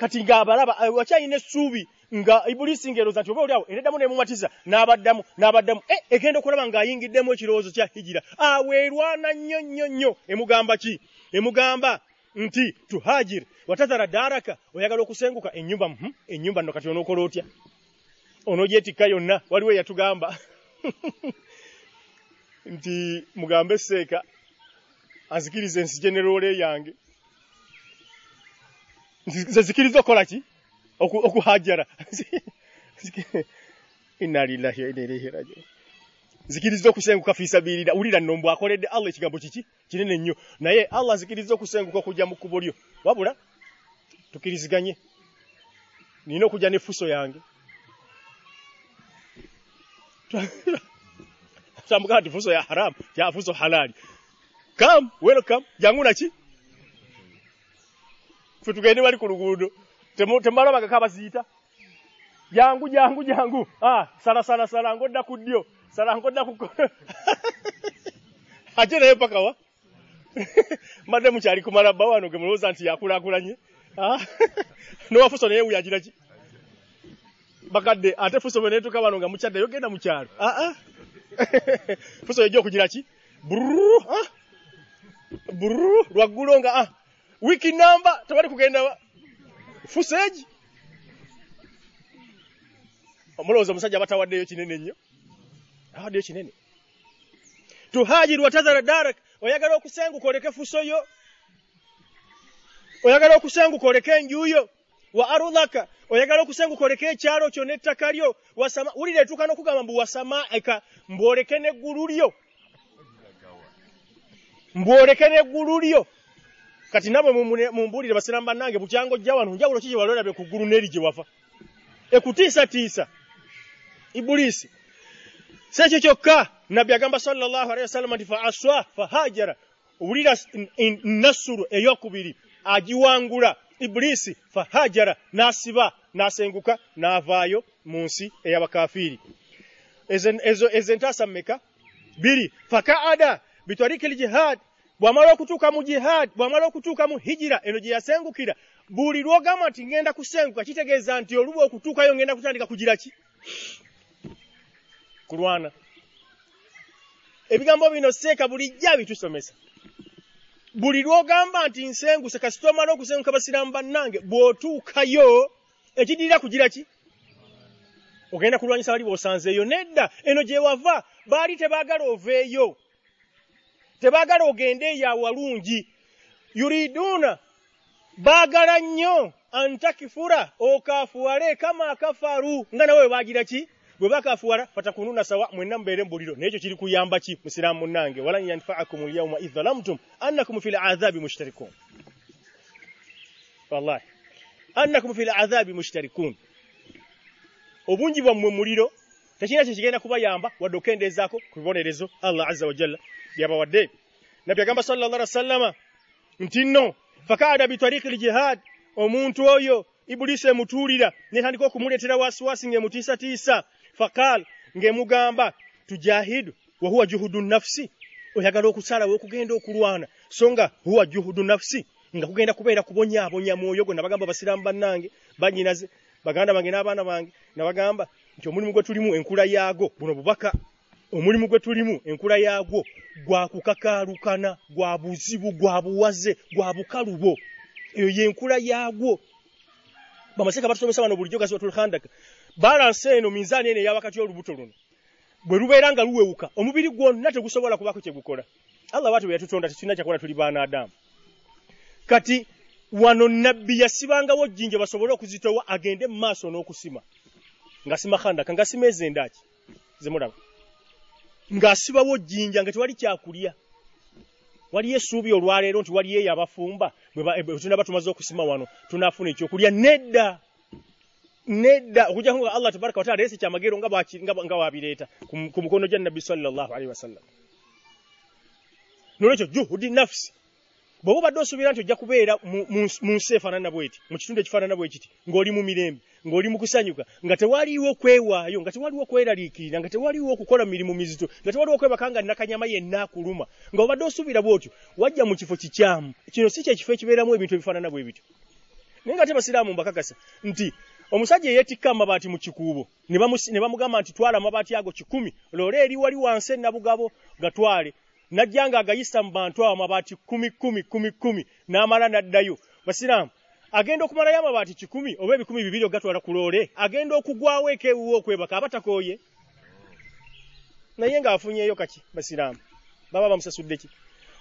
kati ng'abalaba wakyalina essuubi nga ibulisi ng'erooza nti oba oliawo ereddamu nemumatiza n'abaddamu n'abaddamu. E egenda okulaba ng'ayingiddemu ekirowoozo kya hijira. Aweerwana nnyo nnyo nnyo. Emugamba ki emugamba nti tuhajir watazara daraka oyagala okusenguka ennyumba mm ennyumba nno kati onookola otya? Onogyetikka yonna waliwo eyatugamba. [LAUGHS] Nti mugambe seeka azikiriza ensi generoole yange. Nze zikiriza okukola ki? Okuhajara [LAUGHS] inna lillahi wa inna ilaihi rajiun zikiriza okusenguka fiisabilira wulira nno mbw akoledde allah ekigambo kiki kinene nnyo. Naye allah zikiriza okusenguka okujja mu kkubo lyo. Wabula tukiriziganye. Nina okujja nefuso yange. Tambugaa nti fuso ya haramu ya fuso halali. Kam welcome. Jangu naki fe tugende bali ku luguudo. Temubalabagako abaziyita jangu jangu jangu. Ah, sala sala sala ngodda ku ddyo. Sala ngodda ku [LAUGHS] ate naye paka wa [LAUGHS] mbadde mukyali kumala bba wano ge mulowooza nti yakulaakulanye ah? [LAUGHS] nowafuso naye wuyagira ki bakadde ate fuso bwe neetuka wano nga mukyaddeyo genda mu kyalo ah, ah. [LAUGHS] fuso yejja okugira ki bururu ah? bururu lwaggulo nga ah. wiki namba tebali kugenda fuso egi omulowooza omusajja batawaddeyo kinene nnyo awaddeyo kinene tuhajiru watazara darak oyagala okusenguka oleke fusoyo oyagala okusenguka oleke enjuyo wa arudhaka oyagala okusenguka oleke ekyalo kyo n'ettaka lyo. Wulira etuuka n'okugamba mbu wasamaeka mbwoleke n'eggulu lyo. Mbwoleke n'eggulu lyo. Kati nabwe mumbuulire basiramu bannange bukyango jja wano njawulo ki gye walolabye ku ggulu n'eri gye wafa? Ekutiisatiisa. Ibulisi si ekyo kyokka nabbi agamba sallallahu alaihi wasallam nti fa aswa fa hajara. Owulira nassulu eyokubiri agiwangula. Ibulisi fa hajara n'asiba n'asenguka n'avaayo mu nsi ey'abakafiiri. Ezo entaasa mmeka? Biri fakaada bitwariki ljihad bw'amala okutuuka mu jihad bw'amala okutuuka mu hijira eno gye yasengukira. Buli lwogamba nti ngenda kusenguka kitegeeza nti oluba okutuukayo ngenda kutandika kugira ki? Kulwana ebigambo bino seeka bulijja bitusomesa buli lwogamba nti nsenguse kasita omala okusenguka basiramu bannange bw'otuukayo ekidirira kugira ki? Ogenda kulwanyisa bali b'osanzeeyo. Nedda eno gye wava baali tebaagala oveeyo. Tebaagala ogende eyo awalungi. Yuriduuna baagala nnyo. Antakifura okaafuwale kama kafaru nga nawe bwebagira ki bwe bakafuwala fatakununa sawa mwenna mubeere mbuliro. Naye ekyo kiri kuyamba ki musiraamu munnange walan yanfaakum lyauma id zalamtum annakum fi laadhabi mushtarikun wallahi. Annakum fi laadhabi mushtarikun obungi bwammwe muliro tekirina kyekigenda kubayamba wadde okendeezaako ku bibonerezo allah azza wajalla byabawadde. Nabbi agamba salla llah wasallama nti nno fakaada bitariiki ljihad omuntu oyo ibulisi emutuulira netandika okumuleetera wasiwasi ng'emutiisatiisa faqal ng'emugamba tujahidu wahuwa juhudu nafsi. Oyagala okusalawo okugenda okulwana. So nga huwa juhudu nafsi nga kugenda kubeera kubonyaabonya mwoyo gwo nabagamba basiraamu bannange banyinaze baganda bange n'abaana bange nabagamba nti omulimu gwe tulimu enkula yaago buno bubaka. Omulimu gwe tulimu enkula yaagwo gwa kukakaalukana gwa buzibu gwa buwaze gwa bukalubo. Eyo yenkula yaagwo. Bamaseka batusomesa bano bulijjo gasibatul khandaka balansi eno minzaani eno eyawakati olubuto luno bwe lubeera nga luwewuka omubiri gwonna tegusobola kubako kyegukola allah bwati bwe yatutonda tetulina kyakola tuli baana adamu. Kati wano nabbi yasibangawo jjinja basobole okuzitowa agende mu maaso n'okusima. Ng'asima khandaka ng'asima ezo endaaki zemulaba ng'asibawo jjinja nga tewali kyakulya. Waliyo essuubi olwaleero nti waliyo eyo abafumba bwe tunaba tumaze okusima wano tunaafuna ekyokulya nedda nedda okujjako nga allah tabaraka wataala leese kyamagero nga wabireeta ku mukono gya nabbi sallallahu alaihi wasallam. Nolwekyo juhudi nafsi bw'oba obadde osuubira nti ojja kubeera mu nsi efaanana bweti mu kitundu ekifaanana bwe kiti ng'oli mu mirembe ng'oli mu kusanyuka nga tewaliiwo kwewaayo nga tewaliwo kweraliikirira nga tewaliwo okukola mirimu mizito nga tewaliwo kwebaka nga nakanyama yenna akuluma nga obadde osuubira bw'otyo wajja mu kifo kikyamu. Kino si kyekifo ekibeeramu ebintu ebifaanana bwe bityo. Naye nga ate basiraamu mbakakasa nti omusajja eyeetikka amabaati mu kikuubo ne bamugamba nti twala amabaati ago kikumi loole eri wali wansi enabugabo gatwale najja nga agayisa mu bantu awo amabaati kumi kumi kumi kumi n'amala n'addayo. Basiraamu agenda okumalayo amabaati kikumi oba ebikumi bibiri ogatwala ku loole? Agenda okugwawo eka ewuwe okwebaka aba takooye. Naye ng'afunyeeyo kaki basiraamu? Baba bamusasudde ki?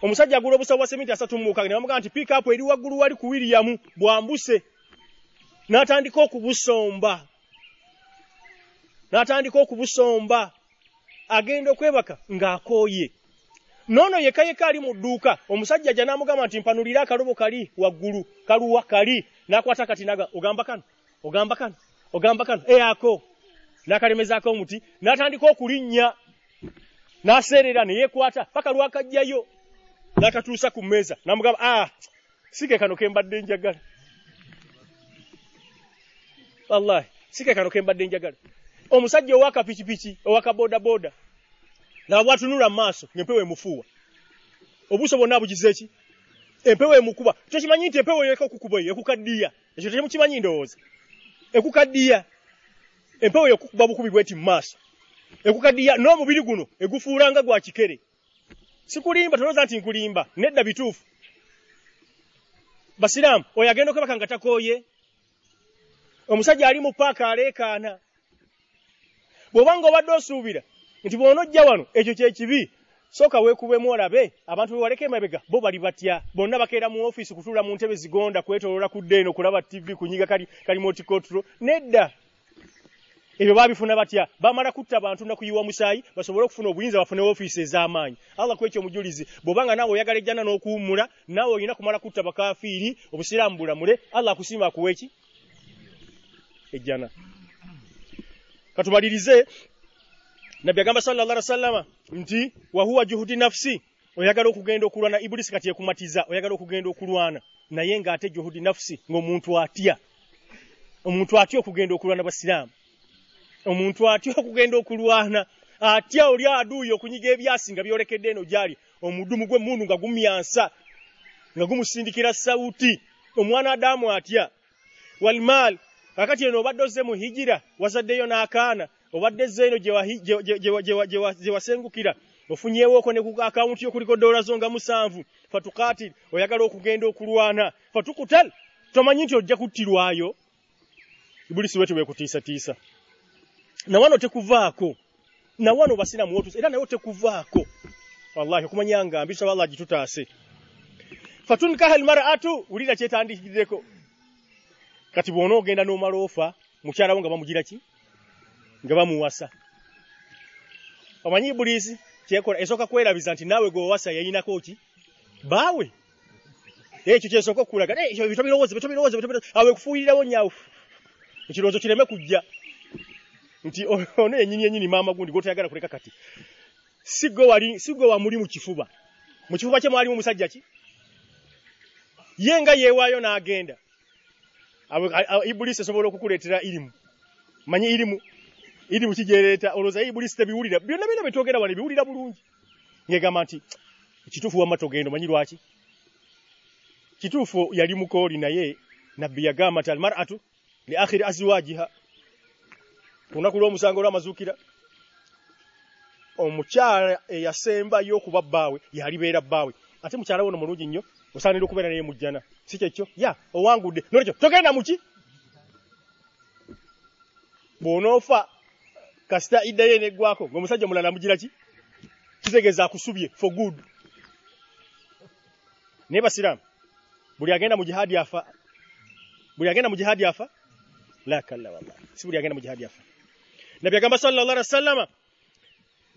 Omusajja agula obusawo bwa seminti asatu mu mukaaga ne bamugamba nti piikaapu eri waggulu wali ku wiriyamu bwambuse n'atandika okubusomba. N'atandika okubusomba. Agenda okwebaka ng'akooye. Noono yekka yekka ali mu dduuka omusajja ajja n'amugamba nti mpanulira akalobo kali waggulu kaluwa kali. N'akwata kati naga ogamba kano ogamba kano ogamba kano. Eyako n'akalemezaako omuti n'atandika okulinnya. N'aseerera ne yeekwata paka lwakajjayo. N'akatuusa ku mmeeza n'amugamba ah sike kano ke mbadde njagala wallahi sike kano ke mbadde njagala. Omusajja owakapikipiki owakaboodaboda nga bwatunula mu maaso ng'empewo emufuuwa. Obuuso bwonna bugize ki? Empewo emukuba. Tokimanyi nti empewo yeka okukuba eyo ekukaddiya. Ekyo temukimanyi ndowooza. Ekukaddiya. Empewo eyo okukuba bukubi bweti mu maaso ekukaddiya n'omubiri guno egufuula nga gwa kikere. Sikulimba tolowooza nti nkulimba nedda bituufu. Basiraamu oyo agenda okwebaka nga takooye omusajja ali mu paaka aleekaana. Bw'obanga obadde osuubira nti bw'onojja wano ekyo kyekibi sooka weekubemu olabe abantu be waleka emabega bo bali batya. Bonna bakeera mu ofiisi kutuula mu ntebe zigonda kwetoloola ku ddeeno kulaba tv kunyiga kali kalimootikotro nedda. Ebyo baabifuna batya? Bamala kutta abantu nakuyiwa musaayi basobole okufuna obuyinza bafune ofiisi ez'amaanyi. Allah kwekyo omujulizi bw'obanga naawe oyagala ejjana n'okuwummula naawe olina kumala kutta bakafiiri obusiraamu bulamule allah akusiima akuwa eki ejjana. Katumalirize nabbi agamba salla llah sallama nti wahuwa juhudi nafsi oyagala okugenda okulwana ibulisi kati ekumatiza oyagala okugenda okulwana. Naye ng'ate juhudi nafsi ng'omuntu atya? Omuntu atya okugenda okulwana basiraamu omuntu atya okugenda okulwana? Atya oli aduuyi okunyiga ebyasi nga byolekedde eno gyali? Omudumu gw'emmundu nga gumyansa nga gumusindikira sawuti omwana adamu atya? Walmaal kakati eno obadde ozze mu hijira wazaddeyo n'akaana obadde ezza eno gye wasengukira ofunyewooko ne ku akawunti yo kuliko dola zo nga musanvu fatukatiri oyagala okugenda okulwana fatukutal tomanyi nti ojja kuttirwayo? Ibulisi wetyo bwekutiisatiisa nawano tekuvaako nawano basiramu wotusa era nayo tekuvaako. Wallahi okumanya nga mbisaba Allah gitutaase. Fatunkaha almar'atu ulira kyetandikiddeko kati bw'ona ogenda n'omala ofa mukyala wo nga bamugira ki? Nga bamuwasa. Omanyi ibulisi kyekola? Esooka kwerabiza nti naawe gwewasa yayinako ki? Baawe. Ekyo kyesooka okulaga ekyo bitobirowooze bitobirowooze awe kufuuyirirawo nyaawe ekirowoozo kireme kujja. Nti ono yenyini yenyini maama gundi gwotoyagala kuleka kati si gwe wali si gwe wamuli mu kifuba. Mu kifuba kye mwalimu musajja ki? Ye nga yeewaayo n'agenda ibulisi esobola okukuleetera irimu. Manyi irimu. Irimu kijereeta olowooza ibulisi tebiwulira. Byonna byonna byetwogera wano biwulira bulungi. Ngegamba nti kituufu wamma togenda omanyi lwaki? Kituufu yali mukooli naye nabbi yagamba nti almar'atu li akhiri azwajiha olunaku lw'omusango olw'amazuukira omukyala eyasembayo okuba bbaawe yalibeera bbaawe. Ate mukyala wono mulungi nnyo osaanira okubeera naye mujjana si kyekyo ya owangudde nolekyo togenda muki? Bw'onoofa kasita iddayo eneggwako ng'omusajja mulala mugira ki? Kitegeeza akusubye for good. Naye basiraamu buli agenda mu jihadi afa? Buli agenda mu jihadi afa? La kalla wallahi si buli agenda mu jihadi afa. Nabbi agamba sallallahu alaihi wasallama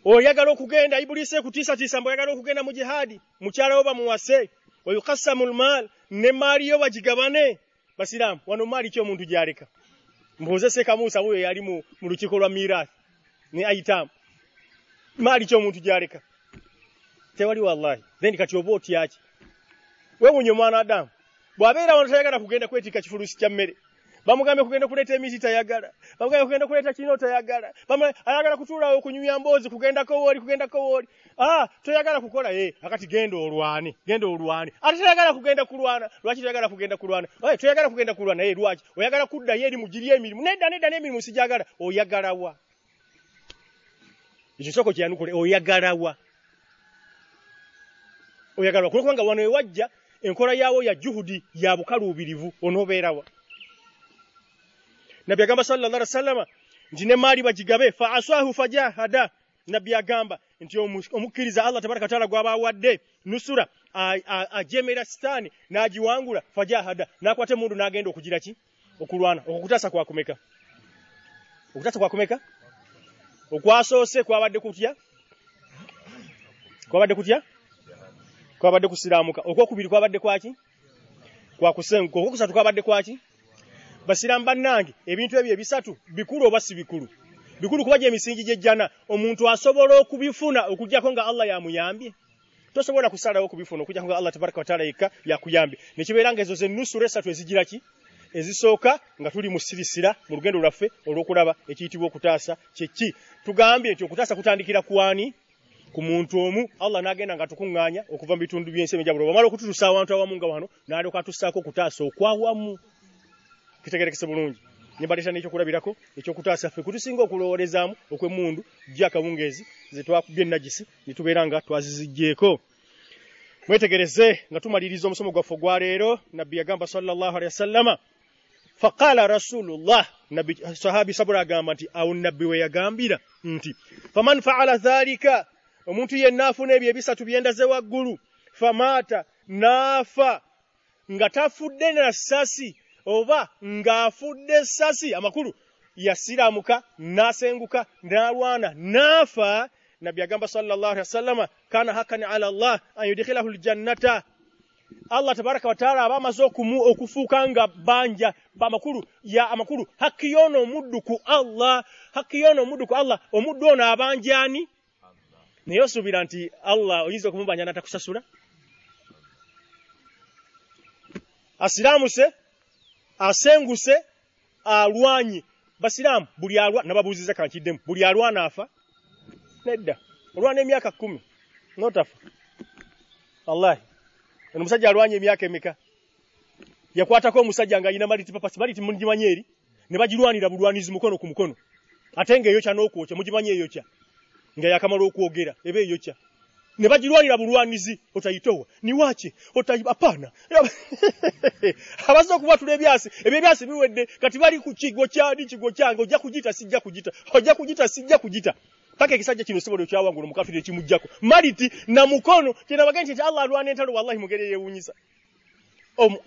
oyagala okugenda ibulisi ekutiisatiisa mbu oyagala okugenda mu jihadi mukyala wo bamuwase wayukassamu lmaal ne maali yo bagigabane? Basiraamu wano maali ki omuntu gyaleka? Mbuuze sekamuusa wuyo yali mu, mu lukiiko lwa mirathi ne aitamu maali ki omuntu gyaleka? Tewali wallahi. Then kati oba otyaki wewunye omwana adamu bw'abeera wano tayagala kugenda kwetika kifulusi kya mmere bamugambye kugenda kuleeta emiti tayagala. Bamugambye kugenda kuleeta kino tayagala. Ayagala kutuulawo okunyumya mboozi kugendako wooli kugendako wooli ah toyagala kukola? Ye akati genda olwane genda olwane. Ate toyagala kugenda kulwana? Lwaki toyagala kugenda kulwana? Oye toyagala kugenda kulwana? Ye lwaki? Oyagala kuddayo eri mugiri emirimu. Nedda nedda n'emirimu sijagala oyagalawa ekyo soko kyeyanukule oyagalawa oyagalawa kulokubanga wano ewajja enkola yaawo ya juhudi ya bukaluubirivu onoobeerawa nabbi agamba sallallahu alaihi wasallama nti ne maali bagigabe fa aswahu fajahada. Nabbi agamba nti omukkiriza allah tabaraka wataala gw'abaawadde nusura ajemera sitaani n'agiwangula fajahada. N'akwata emundu n'agenda okugira ki? Okulwana okwo kutaasa kwakumeka okutaasa kwakumeka okwasoose kwabadde kutya? Kwabadde kutya? Kwabadde kusiraamuka okwokubiri kwabadde kwaki kwakusenguka okwokusatu kwabadde kwaki basiramu bannange ebintu ebyo ebisatu bikulu oba si bikulu? Bikulu kuba gyemisingi gyejjana omuntu asobola okubifuna okugjako nga allah yamuyambye? Tosobola kusalawo okubifuna okugjako nga allah tabaraka wataala yekka yakuyambye. Nekibeera nga ezo zenusura esatu ezigira ki? Ezisooka nga tuli mu sirisira mu lugendo lwaffe olw'okulaba ekiyitibwa okutaasa kyeki tugambye nti okutaasa kutandikira kwani ku muntu omu. Allah n'agenda nga tukuŋŋaanya okuva mu bitundu by'ensi ebyenjawulo bamala okututusa awantu awamu nga wano n'alyoka atussaako okutaasa okwawamu kitegerekese bulungi. Nimbaleeta n'ekyokulabirako ekyokutaasa ffe kutusinga okulowoolezaamu okw'emmundu gye akawungeezi ze twakubye enajisi ne tubeera nga twaziziggyeko mwetegereze nga tumaliriza omusomo gwaffe ogwa leero nabbi yagamba sallallahu alehi wasallama faqala rasulullah sahabi sabula agamba nti awo nabbi we yagambira nti faman faala dhalika omuntu yenna afuna ebyo ebisatu byendaze waggulu famaata naafa nga tafudde na ssasi oba ng'afudde ssasi amakulu yasiramuka n'asenguka n'alwana n'afa. Nabbi agamba sallallahu alaihi wasallama kana hakani ala allah an yudkhilahu ljannata allah tabaraka wataala aba amaze okufuuka nga banja amakulu ya amakulu hakki yoono omuddu ku allah hakki yoono omuddu ku allah omuddu ono abanjani naye osuubira nti allah oyinza okumubanja natakusasula? Asiramuse asenguse alwanye basiraamu buli alwa nababuuziza kankiddemu buli alwana afa nedda olwana emyaka kkumi notafa. Wallahi ono omusajja alwanye emyaka emeka? Yakwatako omusajja ng'ayina maliti papasi maliti mugimanyi eri? Ne bagirwanira bulwanizi mukono ku mukono. Ate ng'eyokya n'okwokya mugimanyi eyokya? Nga yakamala okwogera eba eyokya ne bagirwanira bulwanizi otayitowa niwaki otayi apana [LAUGHS] abaza okubatula ebyasi ebyo ebyasi biwedde kati bali ku kigo kyani kigo kyange ojja kugita sijja kugita ojja kugita sijja kugita. Paka ekisajja kino sibola ekyawangula omukafiri ekimujjako maliti namukono kyenabagee nti allah alwana entalo wallahi mugere yewunyisa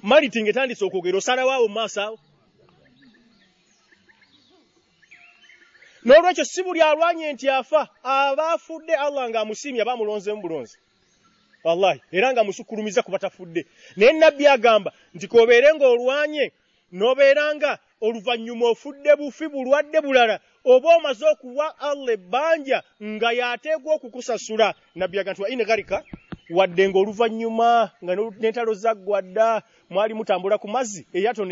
maliti ngaetandise okwogera osalawaawo mumaaso awo n'olwekyo si buli alwanye nti afa aba afudde allah ng'amusiimye aba amulonzemu bulonzi. Wallahi era nga musukulumiza ku batafudde. Naye nabbi agamba nti kobeere ng'olwanye n'obeera nga oluvannyuma ofudde bufi bulwadde bulala oba omaze okuwa allah ebbanja nga y'ateegwa okukusasula nabbi aga nti wa ingarika wadde ng'oluvannyuma nga n'entalo zaggwa dda mwali mutambula ku mazzi eryato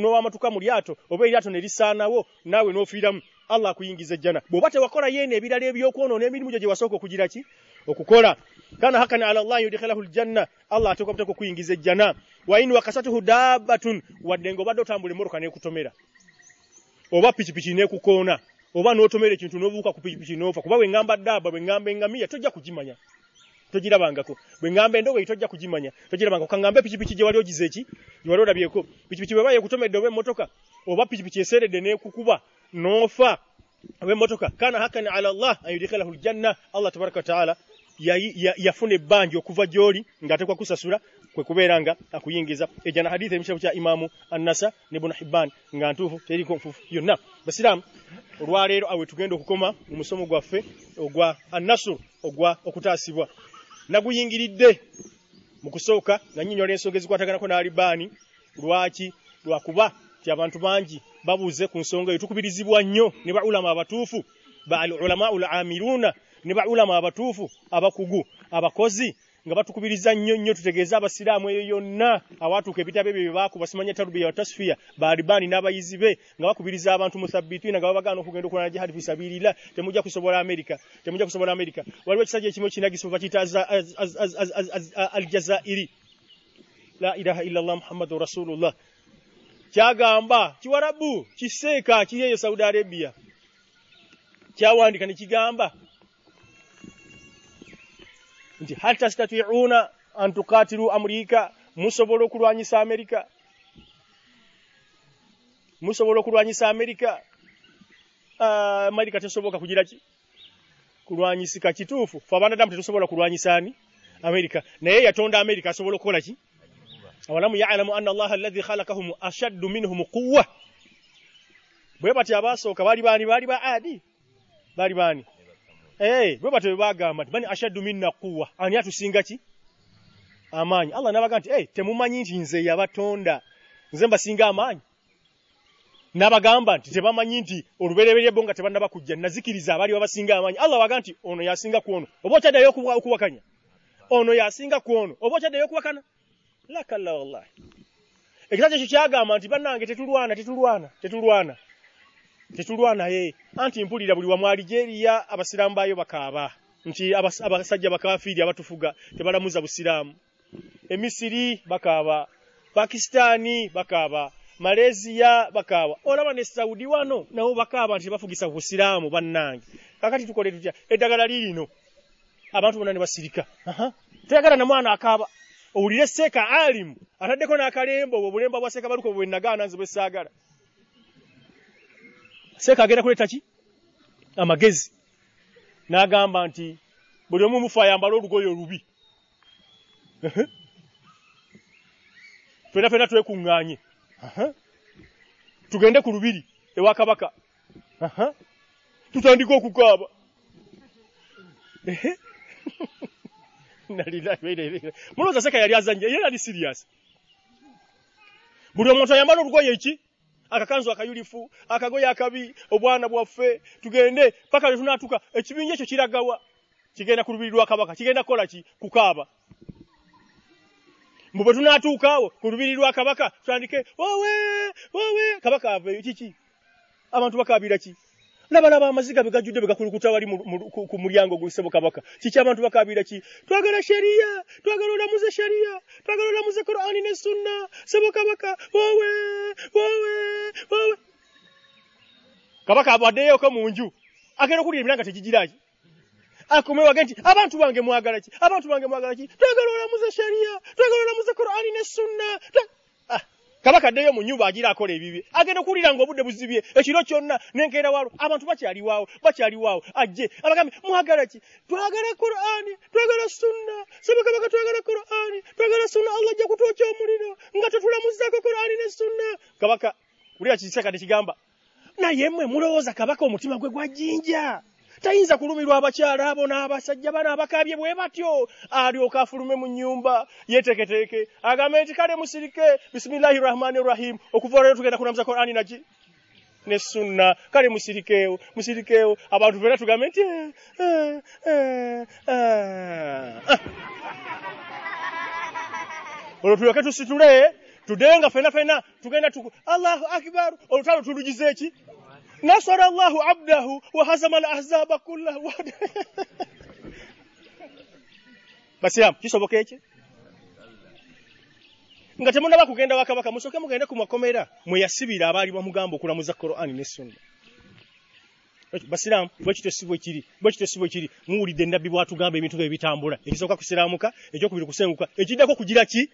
n'owamatuka mu lyato oba eryato ne lisaanawo naawe n'ofiiramu allah akuyingiza ejjana bw'oba tewakola yeeno ebirala ebyokwonoona emirimu gyo gye wasooka okugira ki? Okukola. Kana hakana ala llahi yudkhilahu ljanna allah ateekwa buteka okuyingiza ejjana wa in wakasatuhu dabbatun wadde ng'obadde otambula emmotoka n'ekutomera. Oba pikipiki n'ekukoona oba n'otomera ekintu n'obuuka ku pikipiki n'ofa kuba bwe ŋŋamba daaba bwe ŋŋamba eŋŋamiya tojja kugimanya. Togirabangako. Bwe ŋŋamba endogoyi tojja kugimanya. Togirabangako. Kaŋŋambe pikipiki gye wali ogize eki gye wali olabyeko pikipiki bwe ba yekutomedde oba emmotoka oba pikipiki eseeredde n'ekukuba n'ofa. Oba emmotoka kana hakana ala llah an yudkhilahu ljanna allah tabaraka wataala yafuna ebbanja okuva gy'oli ng'atekwa kusasula kwe kubeera nga akuyingiza. Ejana hadithi emikitabo kya imaamu annasa ne bunu hibban nga ntuufu teriko nfuufu yonna. Basiraamu olwaleero awe tugenda okukoma mu musomo gwaffe ogwa annasur ogwa okutaasibwa. Naguyingiridde mu kusooka nga nnyonnyola ensonga ezikwataganako n'alibaani lwaki lwakuba ti abantu bangi babuuze ku nsonga eyo tukubirizibwa nnyo ne baulama abatuufu ba al ulamau l amiruuna ne baulama abatuufu abakugu abakozi nga batukubiriza nnyo nnyo tutegeeze abasiraamu eyo yonna awaatuuka ebitabo ebyo bye baakuba simanya tarubiya wa tasfiya baalibaani n'abayizi be nga bakubiriza abantu muthabitiina nga babagaana okugenda okulwana jihadi fi sabirillah temujja kusobola amerika temujja kusobola amerika waliwo ekisajja ekimu ekinagisa bakiyita aljazairi. La ilaha illa llah muhammadu rasulullah kyagamba kiwarabu kiseeka kiri eyo saudi arabia. Kyawandika ne kigamba nti hal tastatiuna an tukatilu amurika? Musobola okulwanyisa amerika? Musobola okulwanyisa amerika? Uh, amerika tesoboka kugira ki? Kulwanyisika kituufu? Fe abanadamu tetusobola kulwanyisa ani? Amerika. Naye yatonda amerika asobola okukola ki awalamu yalamu anna allaha alladhi khalakahum ashaddu minhum quwa bwe bati abasooka baali baani? Baali ba adi baali baani? Eh, bwe batyo bagamba nti bani ashaddu minna quwwa ani atusinga ki? Amaanyi. Allah nabaga nti hey, temumanyi nti nze yabatonda. Nze mbasinga amaanyi. Nabagamba nti tebamanyi nti olubereberye bo nga tebannaba kujja. Nazikiriza abaali babasinga amaanyi. Allah waga nti ono yasinga ku ono. Oba okyaddayo okuwakanya? Ono yasinga ku ono. Oba okyaddayo okuwakana lakalla wallahi. Ekitabo ekyo kyagamba nti bannange tetulwana tetulwana tetulwana tetulwana ye. Anti mpulira buli wamu aligeriya abasiraamu baayo bakaaba. Nti abasajja bakafiiri abatufuga tebalamuza busiraamu. Emisiri bakaaba. Pakisitaani bakaaba. Maleziya bakaaba. Olaba ne saudi wano nabo bakaaba nti tebafugisa busiraamu bannange. Kakati tukole tutya? Eddagala liirino abantu bonna ne basirika. Teyagala na mwana akaaba owulire seeka alimu ataddeko n'akalembo obwo obulembo bwa seeka baluko bwe nagaana nze bwe saagala. Seeka agenda kuleeta ki? Amagezi. N'agamba nti buli omu mufu ayambala olugoye olubi. Fena fena twekuŋŋaanye. Tugende ku lubiri ewa kabaka. Tutandike okukaaba [LAUGHS] mulowooza seeka yali azanya ye yali sirias buli omuntu ayambala olugoye ki? Akakanzu akayulifu akagoye akabi obwana bwaffe tugende paka letunatuka ekibinja ekyo kiragawa. Kigenda ku lubiri lwa kabaka kigenda kukola ki? Kukaaba. Mbu bwe tunatuukaawo ku lubiri lwa kabaka tutandike wowe wowe kabaka aveeyo kiki? Abantu bakaabira ki labalaba amaziga be gajjudde begakulukuta wali ku mulyango gw'essebo kabaka. Kiki abantu bakabira ki? Twagala sheriya twagala olamuze sheriya twagala olamuze qur'ani ne sunna. Sebo kabaka wowe wowe wowe. Kabaka abwaddeyoko mu nju agenda okuwulira emiranga tegigiraki akomewage nti abantu bange mwagala ki? Abantu bange mwagala ki? Twagala olamuze sheriya twagala olamuze qur'ani ne sunna kabaka addeyo mu nyumba agira akola ebibi. Agenda okuwulira nga obudde buzibye. Ekiro kyonna nenkeera waalo. Abantu bakyaliwaawo bakyaliwaawo ajje. Abagambe mwagala ki? Twagala qur'ani twagala sunna. Saba kabaka twagala qur'ani twagala sunna. Allah ajja kutwokya omuliro nga tetulamuzaako qur'ani ne sunna. Kabaka wulira kisaka tekigamba naye mmwe mulowooza kabaka omutima gwe gwajjinja tayinza kulumirwa abakyala abo n'abasajja bano abakaabye bwe batyo. Alyoka afulume mu nnyumba yeteeketeeke agambe nti kale musirike. Bisimillahi rahmani rahim. Okuva olwero tugenda kunamuza qurani naki ne sunna. Kale musirikeewo musirikeewo abantu fena tugambe nti eh, eh, eh, [LAUGHS] olwo tulyoke tusitule. Tuddeyo nga fena fena tugenda tuku allahu akbar. Olutalo tulugize eki nasara allahu [LAUGHS] abdahu wahazama al ahzaba kullahu basiramu kisoboka eki nga temunaba kugenda wakabaka musooke mugende ku makomera mweyasibira abaali bamugamba okulamuza qur'ani ne sunna. Basiramu bwekityo si bwe kiri bwekityo si bwe kiri muwulidde nabbi bwatugamba ebintu bye bitambula. Ekisooka kusiraamuka ekyokubiri kusenguka ekiddako kugira ki?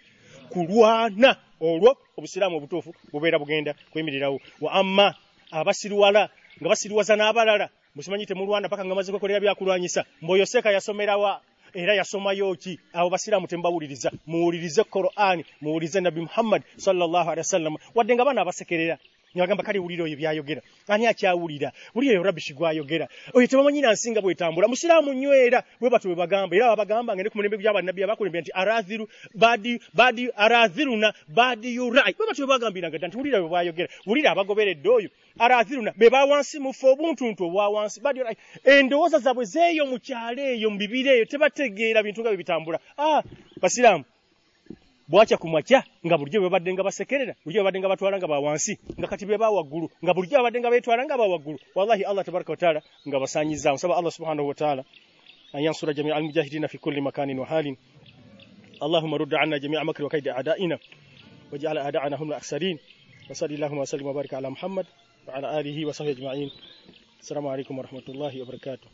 Kulwana olwo obusiraamu obutuufu bubeera bugenda kuyimirirawo wa amma abasiriwala nga basiriwaza n'abalala. Musimanyi temulwana paka nga maze kwekolera byakulwanyisa. Mboyoseeka yasomerawa era yasomayo ki? Abo basiraamu temubawuliriza. Muwulirize qur'ani muwulirize nabbi muhammad sallallahu alaihi wasallam wadde nga bana abasekerera nibagamba kale wulira oyo byayogera. Ani akyawulira? Wulira oyo rabishi gwayogera. Oyo tebamanyi nansinga bwetambula musiraamu nywera bwe batyo bwe bagamba. Era babagamba ngende ku mulembe gy'abannabbi abakulembera nti arathiru badi badi arathiruna badi yurai bwe batyo bwe bagambiranga dda nti bwe bwayogera wulira abagoberedde oyo. Arathiruna be bawansi mufe obuntuntu obwa wansi badi yurai endowooza zaabwe zeeyo mu kyalo eyo mu bibira eyo tebategeera bintu nga bitambula. Ah basiraamu bwacha kumakya nga bulijjo bebadde nga basekerera bulijjo bebadde nga batwala nga bawansi nga kati beba waggulu nga bulijjo babadde nga beetwala nga bawaggulu. Wallahi allah tabaraka wataala nga basanyiza nsaba allah subhanahu wataala an yansura jami'al mujahidin fi kulli makanin wa halin. Allahumma rudd anna jamia makri wa kaidi adaina wajal adaana hum al-aksarin laksarin wasalli llahuma wasallim wabarik ala muhammad wa ala alihi wa sahbihi ajmain. Assalamu alaikum wa barakatuh.